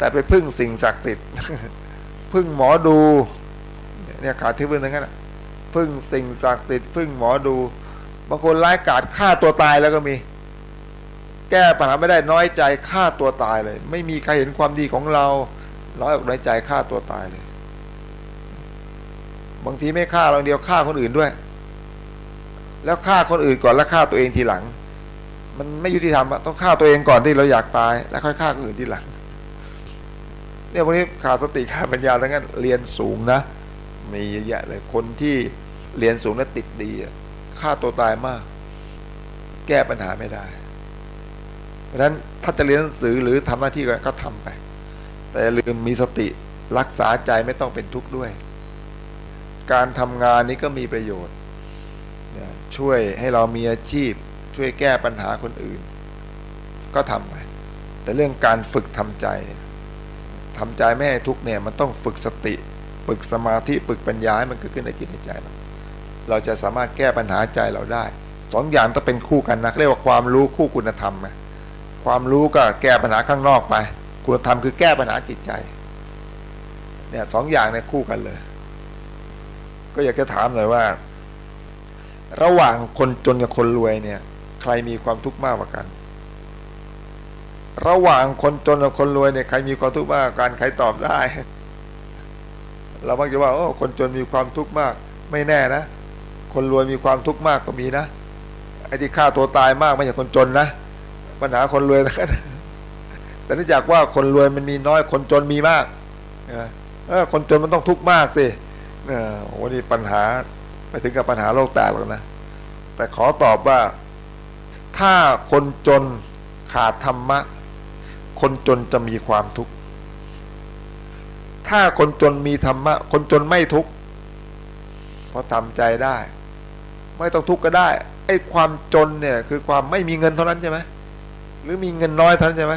แต่ไปพึ่งสิ่งศักดิ์สิทธิ์พึ่งหมอดูเนี่ยขาดที่พึ่งทั้งนั้นพึ่งสิ่งศักดิ์สิทธิ์พึ่งหมอดูบางคนร้ายกาจฆ่าตัวตายแล้วก็มี แก้ปัญหาไม่ได้น้อยใจฆ่าตัวตายเลย ไม่มีใครเห็นความดีของเราร้อยอกน้อยใจฆ่าตัวตายเลย บางทีไม่ฆ่าเราเดียวฆ่าคนอื่นด้วย แล้วฆ่าคนอื่นก่อนแล้วฆ่าตัวเองทีหลัง มันไม่ยุติธรรมอะต้องฆ่าตัวเองก่อนที่เราอยากตาย แล้วค่อยฆ่าคนอื่นทีหลัง เนี่ยพวกนี้ขาดสติขาดปัญญาทั้งนั้นเรียนสูงนะ มีเยอะแยะเลยคนที่เรียนสูงและติดดีฆ่าตัวตายมาก แก้ปัญหาไม่ได้ เพราะฉะนั้นถ้าจะเรียนหนังสือหรือทำหน้าที่ก็ทำไป แต่ลืมมีสติรักษาใจไม่ต้องเป็นทุกข์ด้วย การทำงานนี้ก็มีประโยชน์ช่วยให้เรามีอาชีพ ช่วยแก้ปัญหาคนอื่น ก็ทำไปแต่เรื่องการฝึกทำใจท ทำใจไม่ให้ทุกเนี่ยมันต้องฝึกสติ ฝึกสมาธิฝึกปัญญาให้มันเกิดขึ้นในจิตในใจเราเราจะสามารถแก้ปัญหาใจเราได้สองอย่างต้องเป็นคู่กันนะเรียกว่าความรู้คู่คุณธรรมไงความรู้ก็แก้ปัญหาข้างนอกไปคุณธรรมคือแก้ปัญหาจิตใจเนี่ยสองอย่างเนี่ยคู่กันเลย ก็อยากจะถามหน่อยว่า ระหว่างคนจนกับคนรวยเนี่ย ใครมีความทุกข์มากกว่ากัน ระหว่างคนจนกับคนรวยเนี่ยใครมีความทุกข์มากกากันใครตอบได้ เรามักจะว่าโอ้คนจนมีความทุกข์มาก ไม่แน่นะ คนรวยมีความทุกข์มากก็มีนะไอ้ที่ฆ่าตัวตายมากไม่ใช่คนจนนะปัญหาคนรวยนะแต่เนื่องจากว่าคนรวยมันมีน้อยคนจนมีมากเออคนจนมันต้องทุกข์มากสิเออโอ้นี่ปัญหาไปถึงกับปัญหาโลกแตกแล้วนะแต่ขอตอบว่า ถ้าคนจนขาดธรรมะ คนจนจะมีความทุกข์ถ้าคนจนมีธรรมะ คนจนไม่ทุกข์เพราะทำใจได้ ไม่ต้องทุกข์ก็ได้ไอ้ความจนเนี่ยคือความไม่มีเงินเท่านั้นใช่ไหมหรือมีเงินน้อยเท่านั้นใช่ไหม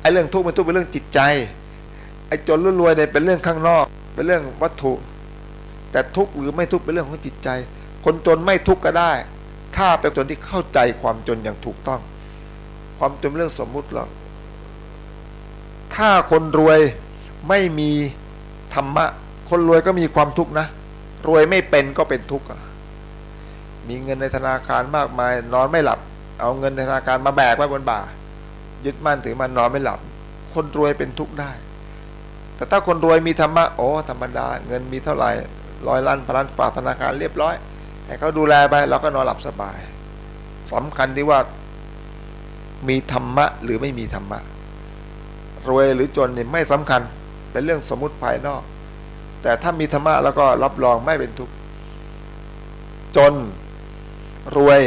ไอ้เรื่องทุกข์มันทุกข์เป็นเรื่องจิตใจไอ้จนรวยเนี่ยเป็นเรื่องข้างนอก เป็นเรื่องวัตถุ แต่ทุกข์หรือไม่ทุกข์เป็นเรื่องของจิตใจ คนจนไม่ทุกข์ก็ได้ ถ้าเป็นคนที่เข้าใจความจนอย่างถูกต้อง ความจนเป็นเรื่องสมมุติหรอก ถ้าคนรวยไม่มีธรรมะ คนรวยก็มีความทุกข์นะ รวยไม่เป็นก็เป็นทุกข์มีเงินในธนาคารมากมาย นอนไม่หลับ เอาเงินในธนาคารมาแบกไว้บนบ่า ยึดมั่นถือมันนอนไม่หลับ คนรวยเป็นทุกข์ได้ แต่ถ้าคนรวยมีธรรมะโอ้ธรรมดา เงินมีเท่าไหร่ร้อยล้านพันล้านฝากธนาคารเรียบร้อยให้เขาดูแลไปเราก็นอนหลับสบายสำคัญที่ว่ามีธรรมะหรือไม่มีธรรมะ รวยหรือจนนี่ไม่สำคัญเป็นเรื่องสมมุติภายนอก แต่ถ้ามีธรรมะแล้วก็รับรองไม่เป็นทุกข์จนรวย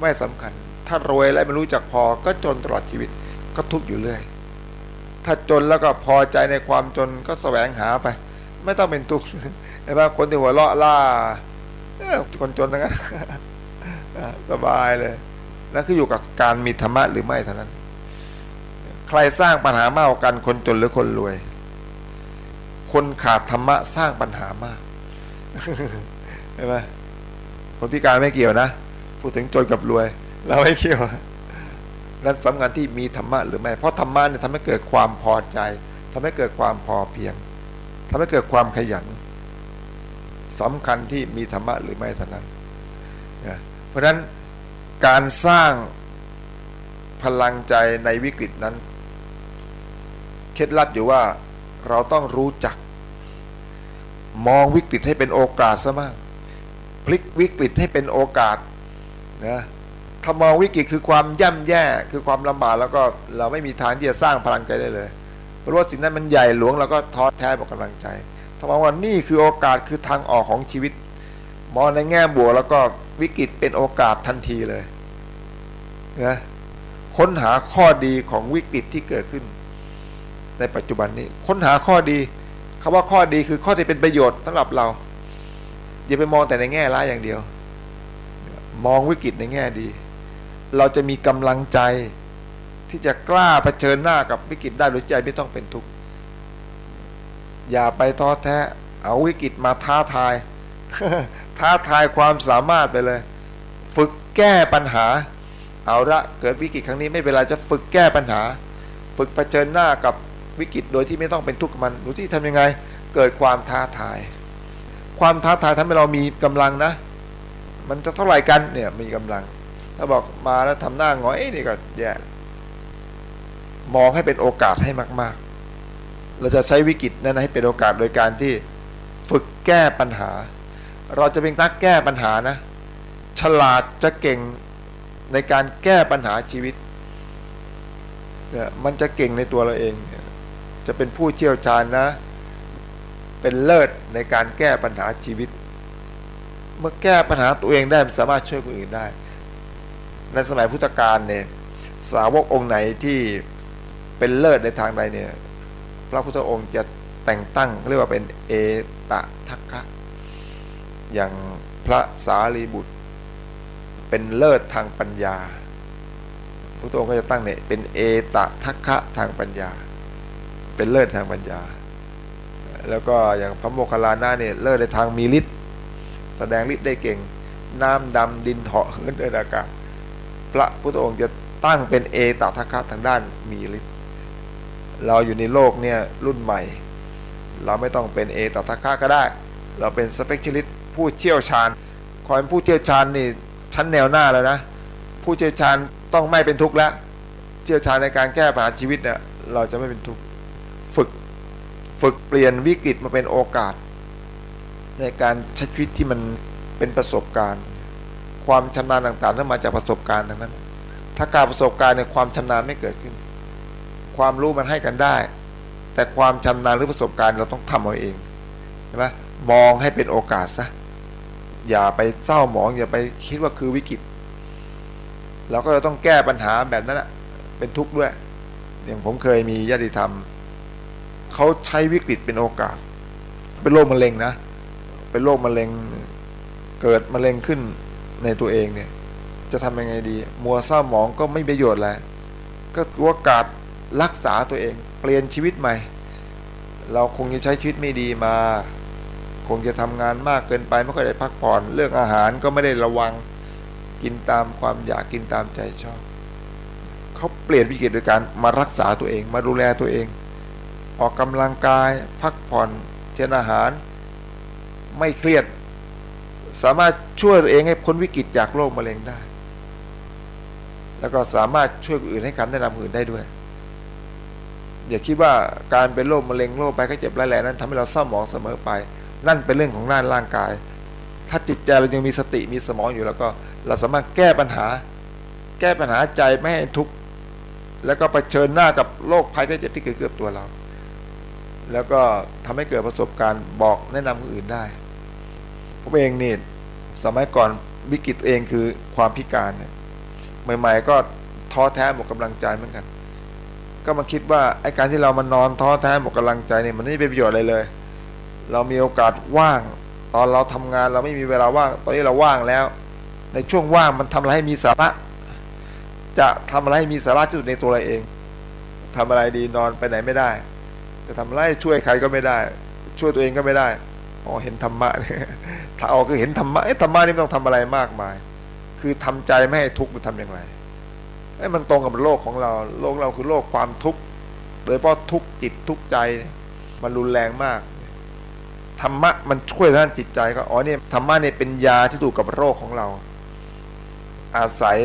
ไม่สำคัญ ถ้ารวยและไม่รู้จักพอก็จนตลอดชีวิตก็ทุกข์อยู่เรื่อย ถ้าจนแล้วก็พอใจในความจนก็แสวงหาไป ไม่ต้องเป็นทุกข์เห็นไหมคนที่หัวเราะล่าคนจนนั้นสบายเลยนั่นคืออยู่กับการมีธรรมะหรือไม่เท่านั้น ใครสร้างปัญหามากกว่ากันคนจนหรือคนรวย คนขาดธรรมะสร้างปัญหามากเห็นไหมคนพิการไม่เกี่ยวนะพูดถึงจนกับรวย เราไม่เกี่ยวนั่นสำคัญที่มีธรรมะหรือไม่ เพราะธรรมะเนี่ยทำให้เกิดความพอใจทำให้เกิดความพอเพียงทำให้เกิดความขยันสำคัญที่มีธรรมะหรือไม่เท่านั้น เพราะฉะนั้นการสร้างพลังใจในวิกฤตนั้น เคล็ดลับอยู่ว่าเราต้องรู้จัก มองวิกฤตให้เป็นโอกาสซะมากพลิกวิกฤตให้เป็นโอกาสนะถ้ามองวิกฤตคือความย่ำแย่คือความลำบากแล้วก็เราไม่มีทางที่จะสร้างพลังใจได้เลยเพราะว่าสิ่งนั้นมันใหญ่หลวงแล้วก็ท้อแท้หมดกำลังใจถ้ามองว่านี่คือโอกาสคือทางออกของชีวิต มองในแง่บวกแล้วก็วิกฤตเป็นโอกาสทันทีเลยนะค้นหาข้อดีของวิกฤตที่เกิดขึ้น ในปัจจุบันนี้ ค้นหาข้อดีคาว่าข้อดีคือข้อที่เป็นประโยชน์สำหรับเรา อย่าไปมองแต่ในแง่ร้ายอย่างเดียว มองวิกฤตในแง่ดี เราจะมีกำลังใจที่จะกล้าเผชิญหน้ากับวิกฤตได้โดยใจไม่ต้องเป็นทุกข์อย่าไปท้อแท้ เอาวิกฤตมาท้าทาย ท้าทายความสามารถไปเลย ฝึกแก้ปัญหา เอาละเกิดวิกฤตครั้งนี้ไม่เป็นไรจะฝึกแก้ปัญหา ฝึกเผชิญหน้ากับ วิกฤตโดยที่ไม่ต้องเป็นทุกข์มันดูที่ทำยังไง เกิดความท้าทาย ความท้าทายทำให้เรามีกำลังนะ มันจะเท่าไหร่กันเนี่ยมีกำลัง ถ้าบอกมาแล้วทำหน้างอยนี่ก็แย่มองให้เป็นโอกาสให้มาก ๆ เราจะใช้วิกฤตนั้นให้เป็นโอกาสโดยการที่ฝึกแก้ปัญหา เราจะเป็นนักแก้ปัญหานะ ฉลาดจะเก่งในการแก้ปัญหาชีวิตเนี่ยมันจะเก่งในตัวเราเอง จะเป็นผู้เชี่ยวชาญนะ เป็นเลิศในการแก้ปัญหาชีวิต เมื่อแก้ปัญหาตัวเองได้มันสามารถช่วยคนอื่นได้ ในสมัยพุทธกาลเนี่ยสาวกองค์ไหนที่เป็นเลิศในทางใดเนี่ยพระพุทธองค์จะแต่งตั้งเรียกว่าเป็นเอตทัคคะอย่างพระสารีบุตร เป็นเลิศทางปัญญาพระพุทธองค์ก็จะตั้งเนี่ยเป็นเอตทัคคะทางปัญญา เป็นเลิศทางปัญญา แล้วก็อย่างพระโมคคัลลานะเนี่ยเลิศในทางมีฤทธิ์แสดงฤทธิ์ได้เก่ง น้ำดำดินเหาะเหินเดินอากาศพระพุทธองค์จะตั้งเป็นเอตทัคคะทางด้านมีฤทธิ์เราอยู่ในโลกเนี่ยรุ่นใหม่ เราไม่ต้องเป็นเอตทัคคะก็ได้ เราเป็นสเปกชิลิสผู้เชี่ยวชาญคอยผู้เชี่ยวชาญนี่ชั้นแนวหน้าแล้วนะ ผู้เชี่ยวชาญต้องไม่เป็นทุกข์แล้ว เชี่ยวชาญในการแก้ปัญหาชีวิตเนี่ยเราจะไม่เป็นทุกข์ ฝึกเปลี่ยนวิกฤตมาเป็นโอกาส ในการใช้ชีวิตที่มันเป็นประสบการณ์ ความชำนาญต่างๆนั้นมาจากประสบการณ์ทั้งนั้น ถ้าการประสบการณ์ในความชำนาญไม่เกิดขึ้น ความรู้มันให้กันได้ แต่ความชำนาญหรือประสบการณ์เราต้องทำเอาเองใช่ไหมมองให้เป็นโอกาสซะอย่าไปเศร้าหมองอย่าไปคิดว่าคือวิกฤตเราก็จะต้องแก้ปัญหาแบบนั้นแหะเป็นทุกข์ด้วย อย่างผมเคยมีญาติธรรม เขาใช้วิกฤตเป็นโอกาส เป็นโรคมะเร็งนะ เป็นโรคมะเร็งเกิดมะเร็งขึ้นในตัวเองเนี่ย จะทำยังไงดี มัวเศร้าหมองก็ไม่ประโยชน์แล้วก็ถือโอกาสรักษาตัวเอง เปลี่ยนชีวิตใหม่ เราคงจะใช้ชีวิตไม่ดีมา คงจะทำงานมากเกินไปไม่ค่อยได้พักผ่อนเรื่องอาหารก็ไม่ได้ระวังกินตามความอยากกินตามใจชอบเขาเปลี่ยนวิกฤตโดยการมารักษาตัวเอง มาดูแลตัวเอง ออกกำลังกาย พักผ่อนเจนอาหาร ไม่เครียด สามารถช่วยตัวเองให้พ้นวิกฤตจากโรคมะเร็งได้ แล้วก็สามารถช่วยคนอื่นให้คำแนะนำอื่นได้ด้วยอย่าคิดว่าการเป็นโรคมะเร็งโรคไปก็เจ็บร้ายแรงนั้นทำให้เราเศร้าหมองเสมอไป นั่นเป็นเรื่องของด้านร่างกาย ถ้าจิตใจเรายังมีสติมีสมองอยู่แล้วก็ เราสามารถแก้ปัญหา แก้ปัญหาใจไม่ให้ทุกข์แล้วก็ไปเชิญหน้ากับโรคภัยไข้เจ็บที่เกิดกับตัวเรา แล้วก็ทำให้เกิดประสบการณ์บอกแนะนำคนอื่นได้ผมเองนี่สมัยก่อนวิกฤตเองคือความพิการเนี่ยใหม่ๆ ก็ท้อแท้หมดกำลังใจเหมือนกัน ก็มาคิดว่าไอ้การที่เรามานอนท้อแท้หมดกำลังใจเนี่ยมันไม่เป็นประโยชน์อะไรเลย เรามีโอกาสว่าง ตอนเราทำงานเราไม่มีเวลาว่าง ตอนนี้เราว่างแล้ว ในช่วงว่างมันทำอะไรให้มีสาระ จะทำอะไรให้มีสาระที่สุดในตัวเราเองทำอะไรดีนอนไปไหนไม่ได้ จะทำไรช่วยใครก็ไม่ได้ ช่วยตัวเองก็ไม่ได้อ๋อเห็นธรรมะเนี่ยถ้าออกคือเห็นธรรมะไอ้ธรรมะนี่ไม่ต้องทำอะไรมากมาย คือทำใจไม่ให้ทุกข์มันทำอย่างไรไอ้มันตรงกับโลกของเรา โลกเราคือโลกความทุกข์โดยเฉพาะทุกข์จิตทุกข์ใจมันรุนแรงมากธรรมะมันช่วยด้านจิตใจก็อ๋อเนี่ยธรรมะเนี่ยเป็นยาที่ถูกกับโรคของเรา อาศัย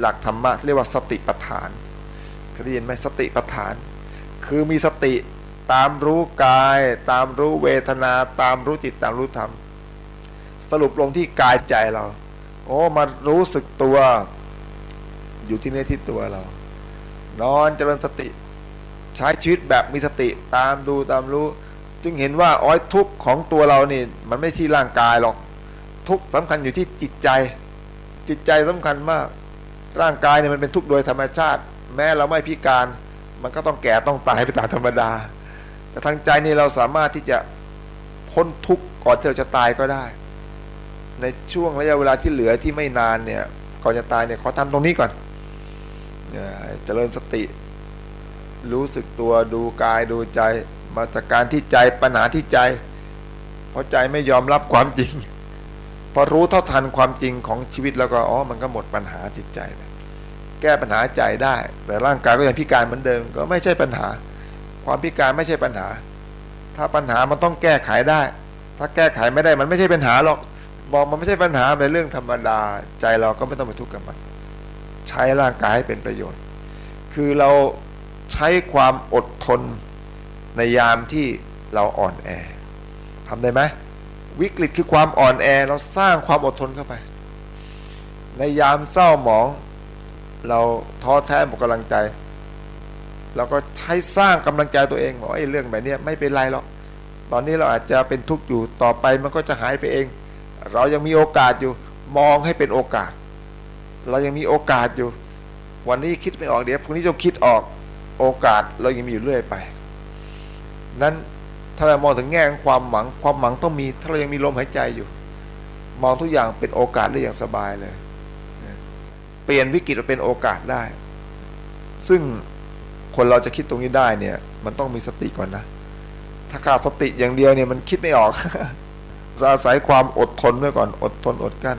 หลักธรรมะเรียกว่าสติปัฏฐานเคยได้ยินไหมสติปัฏฐาน คือมีสติ ตามรู้กาย ตามรู้เวทนา ตามรู้จิตตามรู้ธรรม สรุปลงที่กายใจเรา โอ้มารู้สึกตัว อยู่ที่นี่ที่ตัวเรา นอนเจริญสติ ใช้ชีวิตแบบมีสติตามดูตามรู้ จึงเห็นว่าอ้อยทุกข์ของตัวเรานี่ มันไม่ที่ร่างกายหรอก ทุกข์สำคัญอยู่ที่จิตใจ จิตใจสำคัญมาก ร่างกายเนี่ยมันเป็นทุกข์โดยธรรมชาติ แม้เราไม่พิการ มันก็ต้องแก่ต้องตายไปตามธรรมดา แต่ทางใจนี่เราสามารถที่จะพ้นทุกข์ก่อนที่เราจะตายก็ได้ ในช่วงระยะเวลาที่เหลือที่ไม่นานเนี่ยก่อนจะตายเนี่ยขอทำตรงนี้ก่อนเจริญสติ รู้สึกตัวดูกายดูใจมาจากการที่ใจปัญหาที่ใจ เพราะใจไม่ยอมรับความจริง พอรู้เท่าทันความจริงของชีวิตแล้วก็อ๋อมันก็หมดปัญหาจิตใจ แก้ปัญหาใจได้ แต่ร่างกายก็ยังพิการเหมือนเดิมก็ไม่ใช่ปัญหา ความพิการไม่ใช่ปัญหา ถ้าปัญหามันต้องแก้ไขได้ ถ้าแก้ไขไม่ได้มันไม่ใช่ปัญหาหรอกบอกมันไม่ใช่ปัญหาเป็นเรื่องธรรมดา ใจเราก็ไม่ต้องไปทุกข์กับมัน ใช้ร่างกายให้เป็นประโยชน์ คือเราใช้ความอดทนในยามที่เราอ่อนแอทำได้ไหมวิกฤตคือความอ่อนแอเราสร้างความอดทนเข้าไป ในยามเศร้าหมอง เราท้อแท้หมดกำลังใจ เราก็ใช้สร้างกำลังใจตัวเองบอกไอ้เรื่องแบบนี้ไม่เป็นไรหรอกตอนนี้เราอาจจะเป็นทุกข์อยู่ต่อไปมันก็จะหายไปเอง เรายังมีโอกาสอยู่มองให้เป็นโอกาส เรายังมีโอกาสอยู่ วันนี้คิดไม่ออกเดี๋ยวพรุ่งนี้จะคิดออกโอกาสเรายังมีอยู่เรื่อยไป นั้นถ้าเรามองถึงแง่ของความหวังความหวังต้องมีถ้าเรายังมีลมหายใจอยู่ มองทุกอย่างเป็นโอกาสได้อย่างสบายเลย เปลี่ยนวิกฤตเป็นโอกาสได้ ซึ่ง คนเราจะคิดตรงนี้ได้เนี่ย มันต้องมีสติก่อนนะ ถ้าขาดสติอย่างเดียวเนี่ยมันคิดไม่ออกจะอาศัยความอดทนด้วยก่อนอดทนอดกั้น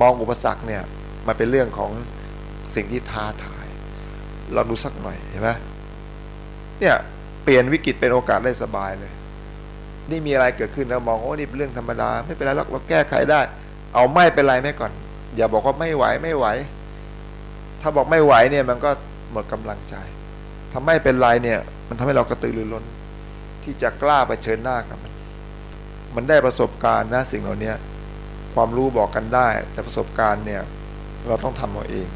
มองอุปสรรคเนี่ยมาเป็นเรื่องของสิ่งที่ท้าทาย เราดูสักหน่อยเห็นไหมเนี่ยเปลี่ยนวิกฤตเป็นโอกาสได้สบายเลย นี่มีอะไรเกิดขึ้นเรามองว่านี่เป็นเรื่องธรรมดา ไม่เป็นไรหรอกเราแก้ไขได้ เอาไม่เป็นไรไม่ก่อน อย่าบอกว่าไม่ไหวไม่ไหว ถ้าบอกไม่ไหวเนี่ยมันก็หมดกำลังใจ ทำไม่เป็นไรเนี่ย มันทำให้เรากระตือรือร้น ที่จะกล้าไปเชิญหน้ากับมัน มันได้ประสบการณ์นะสิ่งเหล่านี้ความรู้บอกกันได้ แต่ประสบการณ์เนี่ยเราต้องทำเอาเอง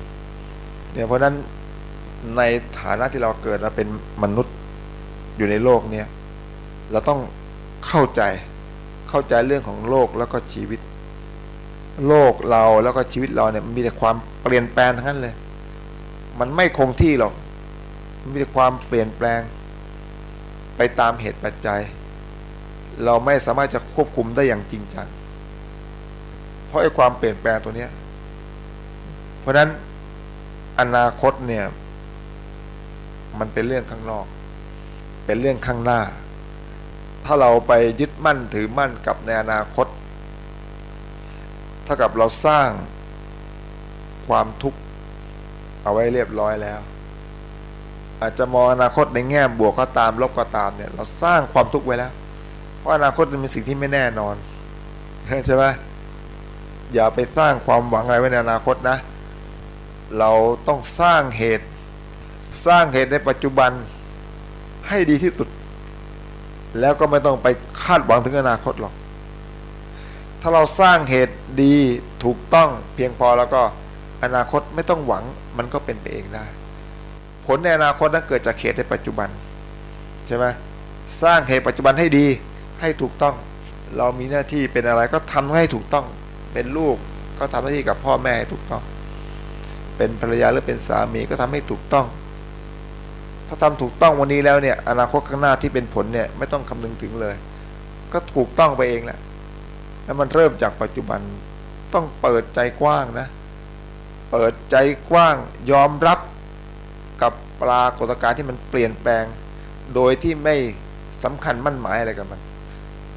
เนี่ยเพราะนั้นในฐานะที่เราเกิดมาเป็นมนุษย์อยู่ในโลกเนี่ยเราต้องเข้าใจเข้าใจเรื่องของโลกแล้วก็ชีวิต โลกเราแล้วก็ชีวิตเราเนี่ยมีแต่ความเปลี่ยนแปลงทั้งนั้นเลย มันไม่คงที่หรอก มีความเปลี่ยนแปลง ไปตามเหตุปัจจัย เราไม่สามารถจะควบคุมได้อย่างจริงจังเพราะไอ้ความเปลี่ยนแปลงตัวเนี้ย เพราะนั้นอนาคตเนี่ย มันเป็นเรื่องข้างนอก เป็นเรื่องข้างหน้า ถ้าเราไปยึดมั่นถือมั่นกับในอนาคตเท่ากับเราสร้างความทุกข์เอาไว้เรียบร้อยแล้ว อาจจะมองอนาคตในแง่บวกก็ตามลบก็ตามเนี่ย เราสร้างความทุกข์ไว้แล้ว เพราะอนาคตมันเป็นสิ่งที่ไม่แน่นอนใช่ไหมอย่าไปสร้างความหวังอะไรไว้ในอนาคตนะ เราต้องสร้างเหตุ สร้างเหตุในปัจจุบันให้ดีที่สุด แล้วก็ไม่ต้องไปคาดหวังถึงอนาคตหรอก ถ้าเราสร้างเหตุดีถูกต้องเพียงพอแล้วก็อนาคตไม่ต้องหวังมันก็เป็นไปเองได้ ผลในอนาคตนั้นเกิดจากเหตุในปัจจุบันใช่ไหมสร้างเหตุปัจจุบันให้ดีให้ถูกต้อง เรามีหน้าที่เป็นอะไรก็ทำให้ถูกต้องเป็นลูกก็ทำหน้าที่กับพ่อแม่ถูกต้อง เป็นภรรยาหรือเป็นสามีก็ทำให้ถูกต้อง ถ้าทำถูกต้องวันนี้แล้วเนี่ยอนาคตข้างหน้าที่เป็นผลเนี่ยไม่ต้องคำนึงถึงเลย ก็ถูกต้องไปเองแหละแล้วมันเริ่มจากปัจจุบันต้องเปิดใจกว้างนะ เปิดใจกว้างยอมรับ กับปรากฏการณ์ที่มันเปลี่ยนแปลง โดยที่ไม่สำคัญมั่นหมายอะไรกับมัน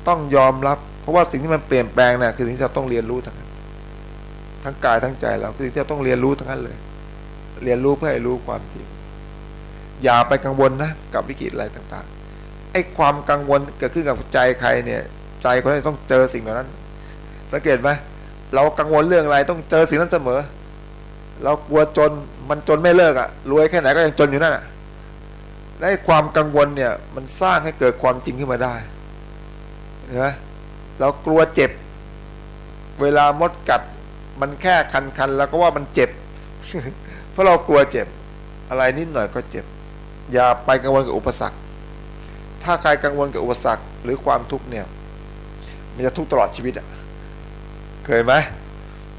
ต้องยอมรับ เพราะว่าสิ่งที่มันเปลี่ยนแปลงเนี่ยคือสิ่งที่เราต้องเรียนรู้ทั้งทั้งกายทั้งใจเราคือสิ่งที่เราต้องเรียนรู้ทั้งนั้นเลย เรียนรู้เพื่อให้รู้ความจริง อย่าไปกังวลนะกับวิกฤตอะไรต่างๆไอ้ความกังวลเกิดขึ้นกับใจใครเนี่ย ใจคนนั้นต้องเจอสิ่งเหล่านั้น สังเกตไหมเรากังวลเรื่องอะไรต้องเจอสิ่งนั้นเสมอ เรากลัวจนมันจนไม่เลิกอะ่ะรวยแค่ไหนก็ยังจนอยู่นั่นอะ่ะและความกังวลเนี่ยมันสร้างให้เกิดความจริงขึ้นมาได้เห็นไหมเรากลัวเจ็บ เวลามดกัด มันแค่คันๆแล้วก็ว่ามันเจ็บ เพราะเรากลัวเจ็บ อะไรนิดหน่อยก็เจ็บ อย่าไปกังวลกับอุปสรรค ถ้าใครกังวลกับอุปสรรคหรือความทุกข์เนี่ย มันจะทุกข์ตลอดชีวิตอะเคยไหม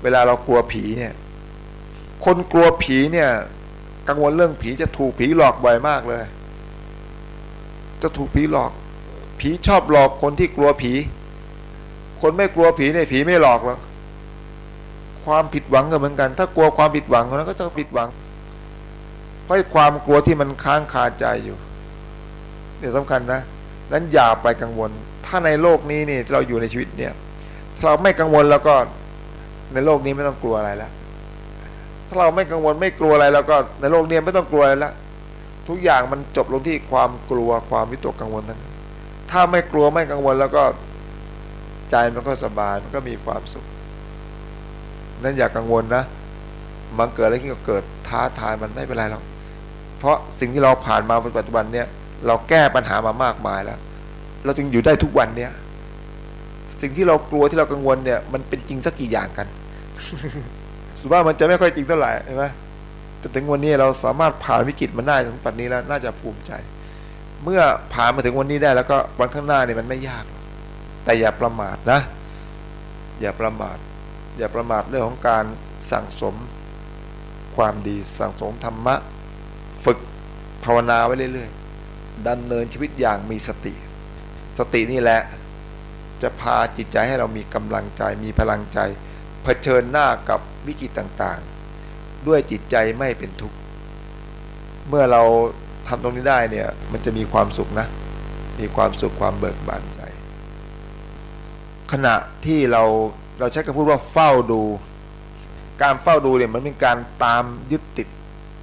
เวลาเรากลัวผีเนี่ย คนกลัวผีเนี่ย กังวลเรื่องผีจะถูกผีหลอกบ่อยมากเลย จะถูกผีหลอก ผีชอบหลอกคนที่กลัวผี คนไม่กลัวผีเนี่ยผีไม่หลอกหรอกความผิดหวังก็เหมือนกัน ถ้ากลัวความผิดหวังคนนั้นก็จะผิดหวัง เพราะความกลัวที่มันค้างคาใจอยู่เนี่ยสำคัญนะนั้นอย่าไปกังวล ถ้าในโลกนี้นี่เราอยู่ในชีวิตเนี่ยเราไม่กังวลแล้วก็ในโลกนี้ไม่ต้องกลัวอะไรแล้ว ถ้าเราไม่กังวลไม่กลัวอะไรแล้วก็ในโลกนี้ไม่ต้องกลัวอะไรล้วทุกอย่างมันจบลงที่ความกลัวความวิตกกังวลนั้น ถ้าไม่กลัวไม่กังวลแล้วก็ใจมันก็สบายมันก็มีความสุขนั่นอย่ากกังวลนะมันเกิดอะไรขึ้นก็เกิดท้าทายมันไม่เป็นไรหรอกเพราะสิ่งที่เราผ่านมาในปัจจุบันเนี่ยเราแก้ปัญหามามากมายแล้ว เราจึงอยู่ได้ทุกวันเนี่ยสิ่งที่เรากลัวที่เรากังวลเนี่ย มันเป็นจริงสักกี่อย่างกัน สุว่ามันจะไม่ค่อยจริงเท่าไหร่ใช่ไหมจนถึงวันนี้เราสามารถผ่านวิกฤตมันได้ถึงปัจจุบันนี้แล้วน่าจะภูมิใจ เมื่อผ่านมาถึงวันนี้ได้แล้วก็วันข้างหน้าเนี่ยมันไม่ยาก แต่อย่าประมาทนะ อย่าประมาท อย่าประมาทเรื่องของการสั่งสมความดีสั่งสมธรรมะ ฝึกภาวนาไว้เรื่อยๆดำเนินชีวิตอย่างมีสติ สตินี่แหละจะพาจิตใจให้เรามีกำลังใจมีพลังใจ เผชิญหน้ากับ วิกฤตต่างๆ ด้วยจิตใจไม่เป็นทุกข์ เมื่อเราทำตรงนี้ได้เนี่ย มันจะมีความสุขนะ มีความสุขความเบิกบานใจ ขณะที่เราเราใช้คำพูดว่าเฝ้าดู การเฝ้าดูเนี่ยมันเป็นการตามยึดติด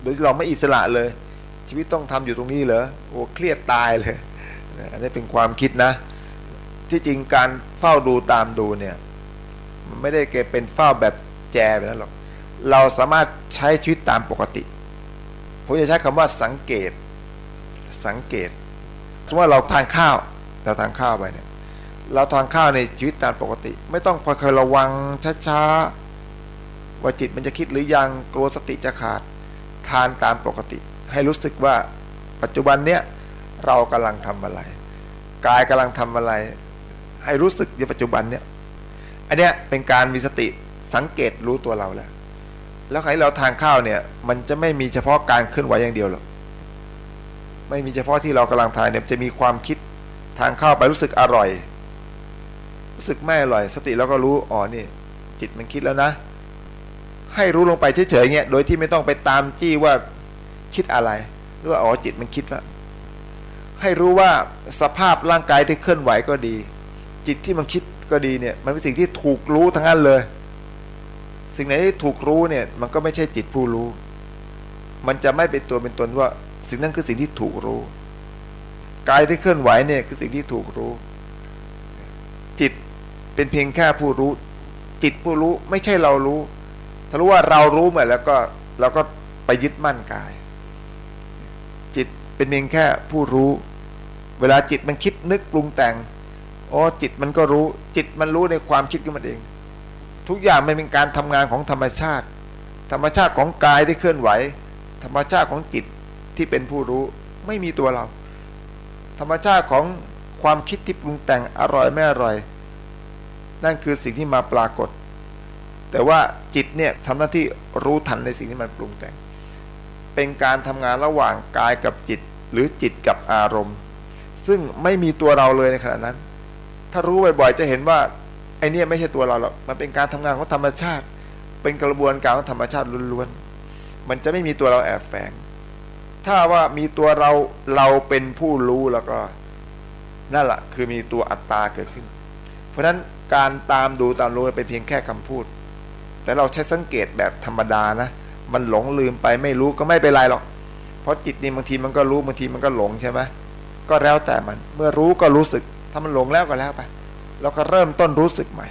โดยที่เราไม่อิสระเลย ชีวิตต้องทำอยู่ตรงนี้เหรอโอ้เครียดตายเลยอันนี้เป็นความคิดนะ ที่จริงการเฝ้าดูตามดูเนี่ย มันไม่ได้เกเป็นเฝ้าแบบ แจแบบนั้นหรอก เราสามารถใช้ชีวิตตามปกติผมจะใช้คำว่าสังเกต สังเกต สมมติว่าเราทานข้าวเราทานข้าวไปเนี่ย เราทานข้าวในชีวิตตามปกติ ไม่ต้องคอยระวังช้าๆว่าจิตมันจะคิดหรือยังกลัวสติจะขาดทานตามปกติ ให้รู้สึกว่าปัจจุบันเนี้ยเรากำลังทำอะไร กายกำลังทำอะไร ให้รู้สึกในปัจจุบันเนี้ยอันเนี้ยเป็นการมีสติ สังเกตรู้ตัวเราแล้ว แล้วใครเราทานข้าวเนี่ย มันจะไม่มีเฉพาะการเคลื่อนไหวอย่างเดียวหรอกไม่มีเฉพาะที่เรากำลังทานเนี่ยจะมีความคิดทานข้าวไปรู้สึกอร่อย รู้สึกไม่อร่อย สติเราก็รู้อ๋อนี่ จิตมันคิดแล้วนะ ให้รู้ลงไปเฉยๆเงี้ยโดยที่ไม่ต้องไปตามจี้ว่าคิดอะไรหรือว่าอ๋อจิตมันคิดว่า ให้รู้ว่าสภาพร่างกายที่เคลื่อนไหวก็ดี จิตที่มันคิดก็ดีเนี่ย มันเป็นสิ่งที่ถูกรู้ทั้งนั้นเลย สิ่งไหนที่ถูกรู้เนี่ยมันก็ไม่ใช่จิตผู้รู้ มันจะไม่เป็นตัวเป็นตนว่า สิ่งนั้นคือสิ่งที่ถูกรู้กายที่เคลื่อนไหวเนี่ยคือสิ่งที่ถูกรู้ จิตเป็นเพียงแค่ผู้รู้ จิตผู้รู้ไม่ใช่เรารู้ ถ้ารู้ว่าเรารู้เมือแล้วก็เราก็ไปยึดมั่นกาย จิตเป็นเพียงแค่ผู้รู้ เวลาจิตมันคิดนึกปรุงแต่งอ๋อจิตมันก็รู้ จิตมันรู้ในความคิดของมันเอง ทุกอย่างมันเป็นการทำงานของธรรมชาติ ธรรมชาติของกายที่เคลื่อนไหว ธรรมชาติของจิตที่เป็นผู้รู้ไม่มีตัวเรา ธรรมชาติของความคิดที่ปรุงแต่งอร่อยไม่อร่อย นั่นคือสิ่งที่มาปรากฏ แต่ว่าจิตเนี่ยทำหน้าที่รู้ทันในสิ่งที่มันปรุงแต่ง เป็นการทำงานระหว่างกายกับจิตหรือจิตกับอารมณ์ ซึ่งไม่มีตัวเราเลยในขณะนั้น ถ้ารู้บ่อยๆจะเห็นว่า ไอเนี่ยไม่ใช่ตัวเราหรอกมันเป็นการทำงานของธรรมชาติ เป็นกระบวนการของธรรมชาติล้วนๆมันจะไม่มีตัวเราแอบแฝง ถ้าว่ามีตัวเราเราเป็นผู้รู้แล้วก็นั่นแหละคือมีตัวอัตตาเกิดขึ้น เพราะฉะนั้นการตามดูตามรู้เป็นเพียงแค่คำพูด แต่เราใช้สังเกตแบบธรรมดานะ มันหลงลืมไปไม่รู้ก็ไม่เป็นไรหรอก เพราะจิตนี่บางทีมันก็รู้บางทีมันก็หลงใช่ไหมก็แล้วแต่มัน เมื่อรู้ก็รู้สึก ถ้ามันหลงแล้วก็แล้วไป เราก็เริ่มต้นรู้สึกใหม่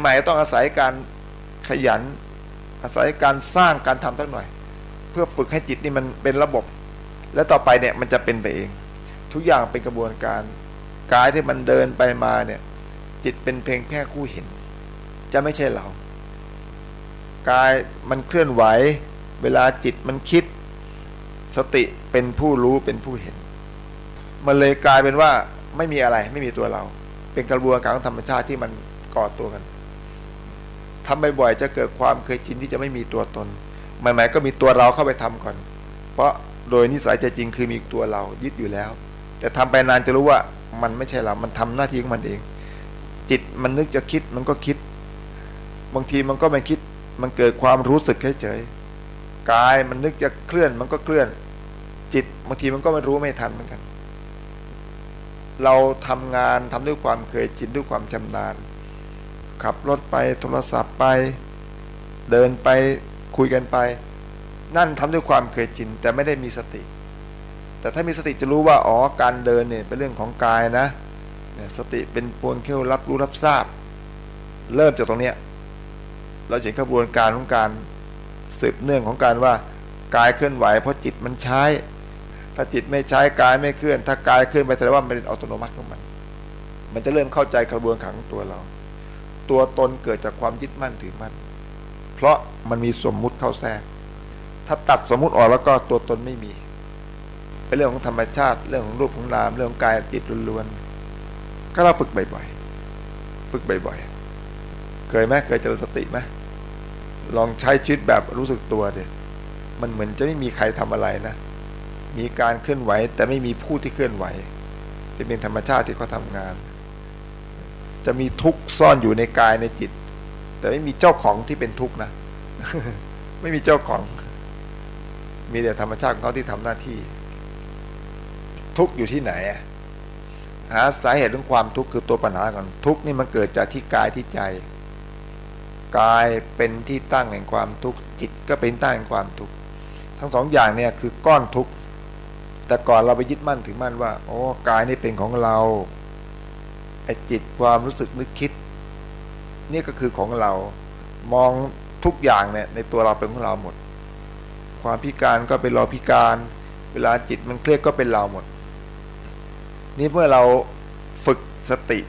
ใหม่ๆต้องอาศัยการขยัน อาศัยการสร้างการทำสักหน่อย เพื่อฝึกให้จิตนี่มันเป็นระบบ แล้วต่อไปเนี่ยมันจะเป็นไปเอง ทุกอย่างเป็นกระบวนการกายที่มันเดินไปมาเนี่ยจิตเป็นเพียงแค่คู่เห็น จะไม่ใช่เรา กายมันเคลื่อนไหว เวลาจิตมันคิด สติเป็นผู้รู้เป็นผู้เห็น มันเลยกลายเป็นว่าไม่มีอะไรไม่มีตัวเรา เป็นกระบวนการของธรรมชาติที่มันก่อตัวกันทำบ่อยๆจะเกิดความเคยชินที่จะไม่มีตัวตนใหม่ๆก็มีตัวเราเข้าไปทำก่อน เพราะโดยนิสัยใจจริงคือมีตัวเรายึดอยู่แล้ว แต่ทำไปนานจะรู้ว่ามันไม่ใช่เรา มันทำหน้าที่ของมันเอง จิตมันนึกจะคิดมันก็คิด บางทีมันก็ไม่คิด มันเกิดความรู้สึกเฉยๆกายมันนึกจะเคลื่อนมันก็เคลื่อน จิตบางทีมันก็ไม่รู้ไม่ทันเหมือนกัน เราทำงานทำด้วยความเคยชินด้วยความชำนาญ ขับรถไปโทรศัพท์ไป เดินไปคุยกันไป นั่นทำด้วยความเคยชินแต่ไม่ได้มีสติ แต่ถ้ามีสติจะรู้ว่าอ๋อการเดินเนี่ยเป็นเรื่องของกายนะสติเป็นปวงเข้ารับรู้รับทราบ เริ่มจากตรงเนี้ยเราเห็นกระบวนการของการสืบเนื่องของการว่ากายเคลื่อนไหวเพราะจิตมันใช้ ถ้าจิตไม่ใช้กายไม่เคลื่อน ถ้ากายเคลื่อนไปแสดงว่ามันเป็นอัตโนมัติของมัน มันจะเริ่มเข้าใจกระบวนการของตัวเรา ตัวตนเกิดจากความยึดมั่นถือมั่น เพราะมันมีสมมุติเข้าแทรก ถ้าตัดสมมุติออกแล้วก็ตัวตนไม่มี เป็นเรื่องของธรรมชาติ เรื่องของรูปของนาม เรื่องของกายจิตล้วนๆ ก็เราฝึกบ่อยๆ ฝึกบ่อยๆ เคยไหมเคยเจริญสติไหมลองใช้ชีวิตแบบรู้สึกตัวเดียมันเหมือนจะไม่มีใครทำอะไรนะ มีการเคลื่อนไหว แต่ไม่มีผู้ที่เคลื่อนไหวเป็นธรรมชาติที่เขาทางาน จะมีทุกข์ซ่อนอยู่ในกายในจิต แต่ไม่มีเจ้าของที่เป็นทุกข์นะ ไม่มีเจ้าของ มีแต่ธรรมชาติของเขาที่ทำหน้าที่ ทุกข์อยู่ที่ไหนหาสาเหตุของความทุกข์คือตัวปัญหาก่อนทุกข์นี่มันเกิดจากที่กายที่ใจกายเป็นที่ตั้งแห่งความทุกข์จิตก็เป็นตั้งแห่งความทุกข์ทั้งสองอย่างเนี่ยคือก้อนทุกข์ แต่ก่อนเราไปยึดมั่นถือมั่นว่าโอ้กายนี่เป็นของเราไอ้จิตความรู้สึกนึกคิด นี่ก็คือของเรา มองทุกอย่างเนี่ยในตัวเราเป็นของเราหมด ความพิการก็เป็นเราพิการ เวลาจิตมันเครียดก็เป็นเราหมด นี่เมื่อเราฝึกสติ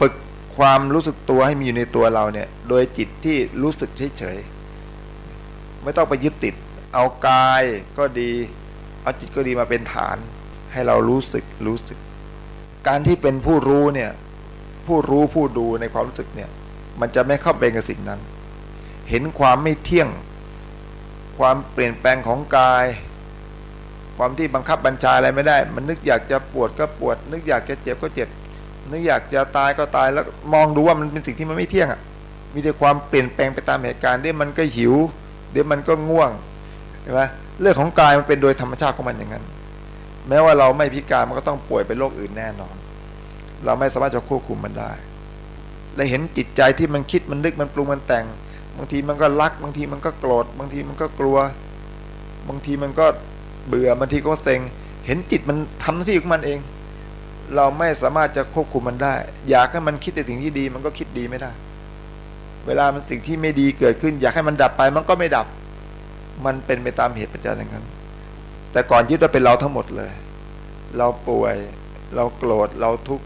ฝึกความรู้สึกตัวให้มีอยู่ในตัวเราเนี่ย โดยจิตที่รู้สึกเฉยๆไม่ต้องไปยึดติด เอากายก็ดี เอาจิตก็ดีมาเป็นฐาน ให้เรารู้สึกรู้สึก การที่เป็นผู้รู้เนี่ยผู้รู้ผู้ดูในความรู้สึกเนี่ยมันจะไม่เข้าไปกับสิ่งนั้น เห็นความไม่เที่ยง ความเปลี่ยนแปลงของกาย ความที่บังคับบัญชาอะไรไม่ได้ มันนึกอยากจะปวดก็ปวด นึกอยากจะเจ็บก็เจ็บ นึกอยากจะตายก็ตายแล้วมองดูว่ามันเป็นสิ่งที่มันไม่เที่ยงอะมีแต่ความเปลี่ยนแปลงไปตามเหตุการณ์เดี๋ยวมันก็หิว เดี๋ยวมันก็ง่วงเห็นไหม เรื่องของกายมันเป็นโดยธรรมชาติของมันอย่างนั้น แม้ว่าเราไม่พิการมันก็ต้องป่วยเป็นโรคอื่นแน่นอน เราไม่สามารถจะควบคุมมันได้ และเห็นจิตใจที่มันคิดมันนึกมันปรุงมันแต่ง บางทีมันก็รัก บางทีมันก็โกรธ บางทีมันก็กลัว บางทีมันก็เบื่อบางทีก็เซ็ง เห็นจิตมันทำหน้าที่ของมันเอง เราไม่สามารถจะควบคุมมันได้ อยากให้มันคิดแต่สิ่งที่ดีมันก็คิดดีไม่ได้ เวลามันสิ่งที่ไม่ดีเกิดขึ้น อยากให้มันดับไปมันก็ไม่ดับ มันเป็นไปตามเหตุปัจจัยอย่างนั้น แต่ก่อนยึดว่าเป็นเราทั้งหมดเลย เราป่วย เราโกรธ เราทุกข์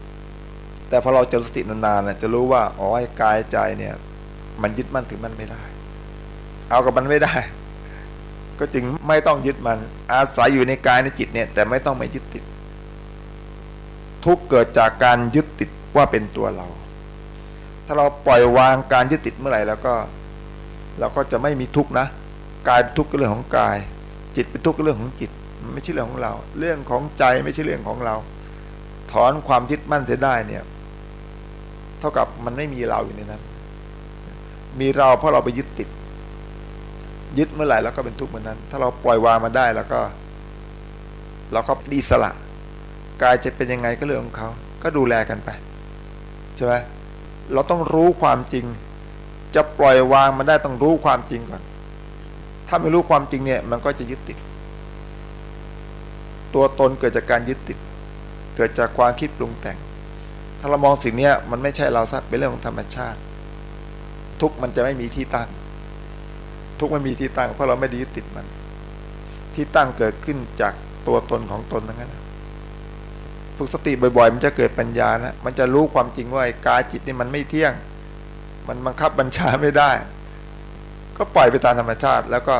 แต่พอเราเจริญสตินานๆเนี่ยจะรู้ว่า อ๋อไอ้กายใจเนี่ย มันยึดมั่นถึงมันไม่ได้ เอากับมันไม่ได้ ก็จึงไม่ต้องยึดมัน อาศัยอยู่ในกายในจิตเนี่ย แต่ไม่ต้องไปยึดติด ทุกเกิดจากการยึดติดว่าเป็นตัวเรา ถ้าเราปล่อยวางการยึดติดเมื่อไหร่แล้วก็ เราก็จะไม่มีทุกข์นะ กายทุกข์ก็เรื่องของกาย จิตเป็นทุกข์ก็เรื่องของจิตมันไม่ใช่เรื่องของเรา เรื่องของใจไม่ใช่เรื่องของเรา ถอนความยึดมั่นเสียได้เนี่ย เท่ากับมันไม่มีเราอยู่ในนั้น มีเราเพราะเราไปยึดติด ยึดเมื่อไหร่แล้วก็เป็นทุกข์เหมือนนั้น ถ้าเราปล่อยวางมาได้แล้วก็เราก็ดีสละกายจะเป็นยังไงก็เรื่องของเขา ก็ดูแลกันไปใช่ไหมเราต้องรู้ความจริง จะปล่อยวางมันได้ต้องรู้ความจริงก่อน ถ้าไม่รู้ความจริงเนี่ย มันก็จะยึดติด ตัวตนเกิดจากการยึดติด เกิดจากความคิดปรุงแต่ง ถ้าเรามองสิ่งนี้มันไม่ใช่เราสักเป็นเรื่องของธรรมชาติ ทุกมันจะไม่มีที่ตั้ง ทุกมันมีที่ตั้ง เพราะเราไม่ได้ยึดติดมัน ที่ตั้งเกิดขึ้นจากตัวตนของตนทั้งนั้นฝึกสติบ่อยๆ มันจะเกิดปัญญานะ มันจะรู้ความจริงว่ากายจิตนี่มันไม่เที่ยง มันบังคับบัญชาไม่ได้ ก็ปล่อยไปตามธรรมชาติ แล้วก็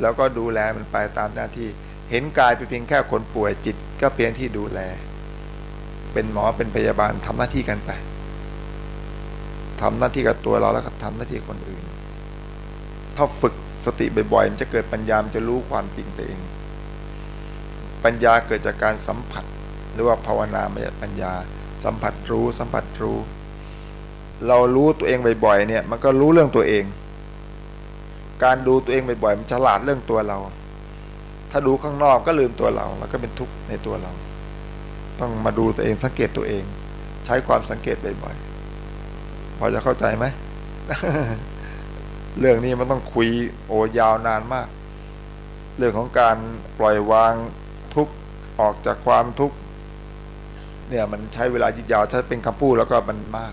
แล้วก็ดูแลมันไปตามหน้าที่ เห็นกายเป็นเพียงแค่คนป่วยจิต ก็เพียงที่ดูแล เป็นหมอเป็นพยาบาลทำหน้าที่กันไปทำหน้าที่กับตัวเราแล้วก็ทำหน้าที่คนอื่น ถ้าฝึกสติบ่อยๆมันจะเกิดปัญญามันจะรู้ความจริงตัวเอง ปัญญาเกิดจากการสัมผัส หรือว่าภาวนาไม่ใปัญญา สัมผัสรู้ สัมผัสรู้ เรารู้ตัวเองบ่อยๆเนี่ย มันก็รู้เรื่องตัวเอง การดูตัวเองบ่อยๆมันฉลาดเรื่องตัวเรา ถ้าดูข้างนอกก็ลืมตัวเรา แล้วก็เป็นทุกข์ในตัวเรา ต้องมาดูตัวเองสังเกตตัวเอง ใช้ความสังเกตบ่อยๆพอจะเข้าใจไหมเรื่องนี้มันต้องคุยโอยาวนานมาก เรื่องของการปล่อยวางทุกข์ออกจากความทุกข์เนี่ยมันใช้เวลายิยาวใช้เป็นคำพูดแล้วก็มันมาก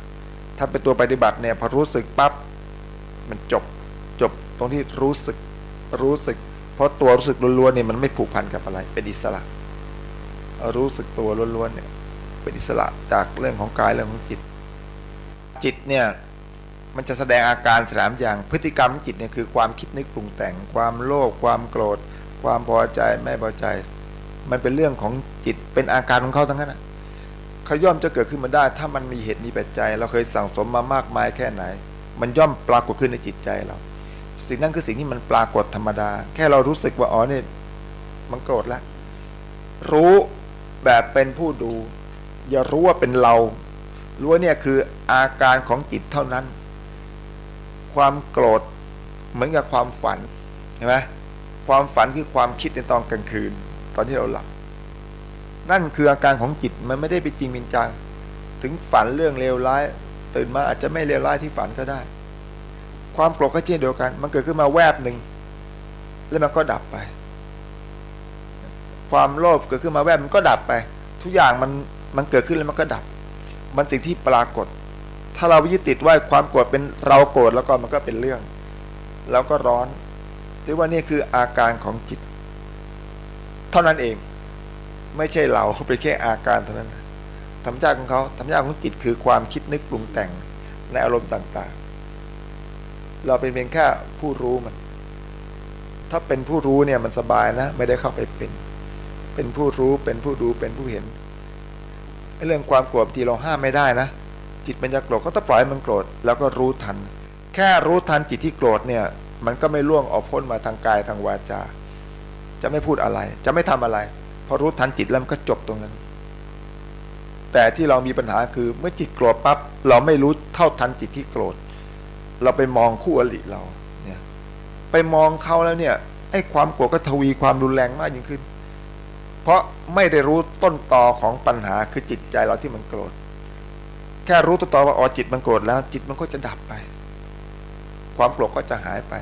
ถ้าเป็นตัวปฏิบัติเนี่ยพอรู้สึกปั๊บมันจบ ตรงที่รู้สึกรู้สึก เพราะตัวรู้สึกล้วนๆเนี่ยมันไม่ผูกพันกับอะไร เป็นอิสระ รู้สึกตัวล้วนๆเนี่ยเป็นอิสระจากเรื่องของกายเรื่องของจิต จิตเนี่ยมันจะแสดงอาการสามอย่างพฤติกรรมจิตเนี่ยคือความคิดนึกปรุงแต่ง ความโลภความโกรธ ความพอใจไม่พอใจ มันเป็นเรื่องของจิตเป็นอาการของเขาทั้งนั้นเขาย่อมจะเกิดขึ้นมาได้ ถ้ามันมีเหตุมีปัจจัย เราเคยสั่งสมมามากมายแค่ไหน มันย่อมปรากฏขึ้นในจิตใจเรา สิ่งนั้นคือสิ่งที่มันปรากฏธรรมดา แค่เรารู้สึกว่าอ๋อเนี่ยมันโกรธแล้วรู้แบบเป็นผู้ดู อย่ารู้ว่าเป็นเรารู้ว่าเนี่ยคืออาการของจิตเท่านั้น ความโกรธเหมือนกับความฝันเห็นไหมความฝันคือความคิดในตอนกลางคืน ตอนที่เราหลับ นั่นคืออาการของจิตมันไม่ได้ไปจริงเป็นจัง ถึงฝันเรื่องเลวร้าย ตื่นมาอาจจะไม่เลวร้ายที่ฝันก็ได้ ความโกรธก็เช่นเดียวกัน มันเกิดขึ้นมาแวบหนึ่ง แล้วมันก็ดับไป ความโลภเกิดขึ้นมาแวบมันก็ดับไป ทุกอย่างมันมันเกิดขึ้นแล้วมันก็ดับ มันสิ่งที่ปรากฏ ถ้าเรายึดติดว่าความโกรธเป็นเราโกรธแล้วก็มันก็เป็นเรื่อง แล้วก็ร้อนถือว่านี่คืออาการของจิต เท่านั้นเอง ไม่ใช่เราเป็นแค่อาการเท่านั้นธรรมชาติของเขาธรรมชาติของจิตคือความคิดนึกปรุงแต่งในอารมณ์ต่าง เราเป็นเพียงแค่ผู้รู้มัน ถ้าเป็นผู้รู้เนี่ยมันสบายนะ ไม่ได้เข้าไปเป็น เป็นผู้รู้เป็นผู้ดูเป็นผู้เห็นเรื่องความโกรธที่เราห้ามไม่ได้นะ จิตมันจะโกรธก็ต้องปล่อยมันโกรธแล้วก็รู้ทัน แค่รู้ทันจิตที่โกรธเนี่ย มันก็ไม่ล่วงออกพ้นมาทางกายทางวาจา จะไม่พูดอะไร จะไม่ทำอะไรพอรู้ทันจิตแล้วมันก็จบตรงนั้น แต่ที่เรามีปัญหาคือเมื่อจิตโกรธปั๊บเราไม่รู้เท่าทันจิตที่โกรธ เราไปมองคู่อริเราเนี่ยไปมองเขาแล้วเนี่ยไอ้ความโกรธก็ทวีความรุนแรงมากยิ่งขึ้น เพราะไม่ได้รู้ต้นตอของปัญหาคือจิตใจเราที่มันโกรธ แค่รู้ต้นตอว่าอ๋อจิตมันโกรธแล้ว จิตมันก็จะดับไป ความโกรธก็จะหายไป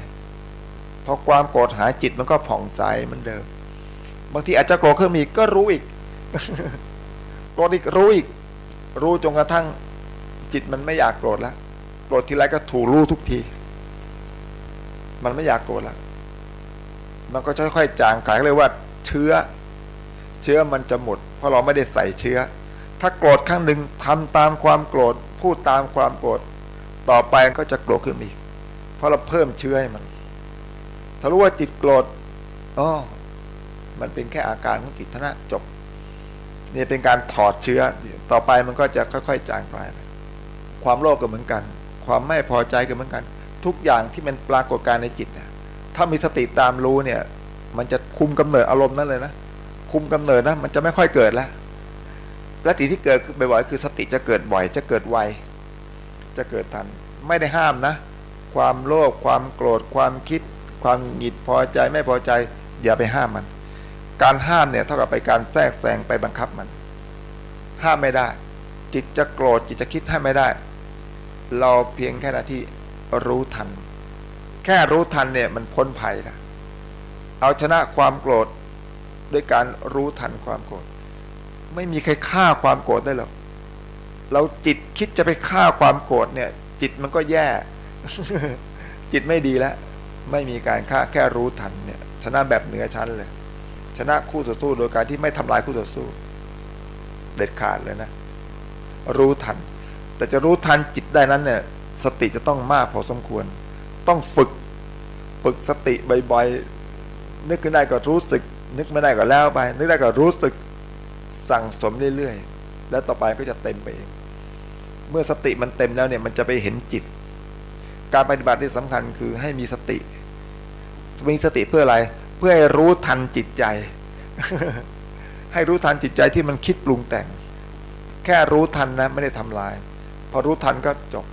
พอความโกรธหายจิตมันก็ผ่องใสเหมือนเดิม บางทีอาจจะโกรธขึ้นมีก็รู้อีกโกรธอีกรู้อีก รู้จนกระทั่งจิตมันไม่อยากโกรธแล้ว โกรธทีไรก็ถูรู้ทุกที มันไม่อยากโกรธล้วมันก็ค่อยๆจางขายเลยว่าเชื้อ เชื้อมันจะหมด เพราะเราไม่ได้ใส่เชื้อ ถ้าโกรธครั้งหนึ่งทำตามความโกรธพูดตามความโกรธต่อไปก็จะโกรธขึ้นอีก เพราะเราเพิ่มเชื้อให้มัน ถ้ารู้ว่าจิตโกรธอ๋อมันเป็นแค่อาการของจิตทนะจบนี่เป็นการถอดเชื้อ ต่อไปมันก็จะค่อย ๆ จางคลายความโลภก็เหมือนกัน ความไม่พอใจก็เหมือนกัน ทุกอย่างที่มันปรากฏการในจิตถ้ามีสติตามรู้เนี่ย มันจะคุมกำเนิดอารมณ์นั่นเลยนะคุมกำเนิดนะมันจะไม่ค่อยเกิดแล้วและสิ่งที่เกิดบ่อยๆคือสติจะเกิดบ่อย จะเกิดไวจะเกิดทัน ไม่ได้ห้ามนะ ความโลภความโกรธความคิด ความหงิดพอใจไม่พอใจ อย่าไปห้ามมัน การห้ามเนี่ยเท่ากับไปการแทรกแซงไปบังคับมัน ห้ามไม่ได้ จิตจะโกรธจิตจะคิดห้ามไม่ได้ เราเพียงแค่หน้าที่รู้ทัน แค่รู้ทันเนี่ยมันพ้นภัยนะเอาชนะความโกรธด้วยการรู้ทันความโกรธ ไม่มีใครฆ่าความโกรธได้หรอกเราจิตคิดจะไปฆ่าความโกรธเนี่ย จิตมันก็แย่ จิตไม่ดีแล้ว ไม่มีการฆ่าแค่รู้ทันเนี่ย ชนะแบบเหนือชั้นเลย ชนะคู่ต่อสู้โดยการที่ไม่ทำลายคู่ต่อสู้ เด็ดขาดเลยนะ รู้ทัน แต่จะรู้ทันจิตได้นั้นเนี่ยสติจะต้องมากพอสมควร ต้องฝึกฝึกสติบ่อยๆนึกขึ้นได้ก็รู้สึก นึกไม่ได้ก็แล้วไป นึกได้ก็รู้สึกสั่งสมเรื่อยๆแล้วต่อไปก็จะเต็มไปเอง เมื่อสติมันเต็มแล้วเนี่ยมันจะไปเห็นจิต การปฏิบัติที่สำคัญคือให้มีสติมีสติเพื่ออะไร เพื่อให้รู้ทันจิตใจ ให้รู้ทันจิตใจที่มันคิดปรุงแต่ง แค่รู้ทันนะไม่ได้ทำลาย พอรู้ทันก็จบ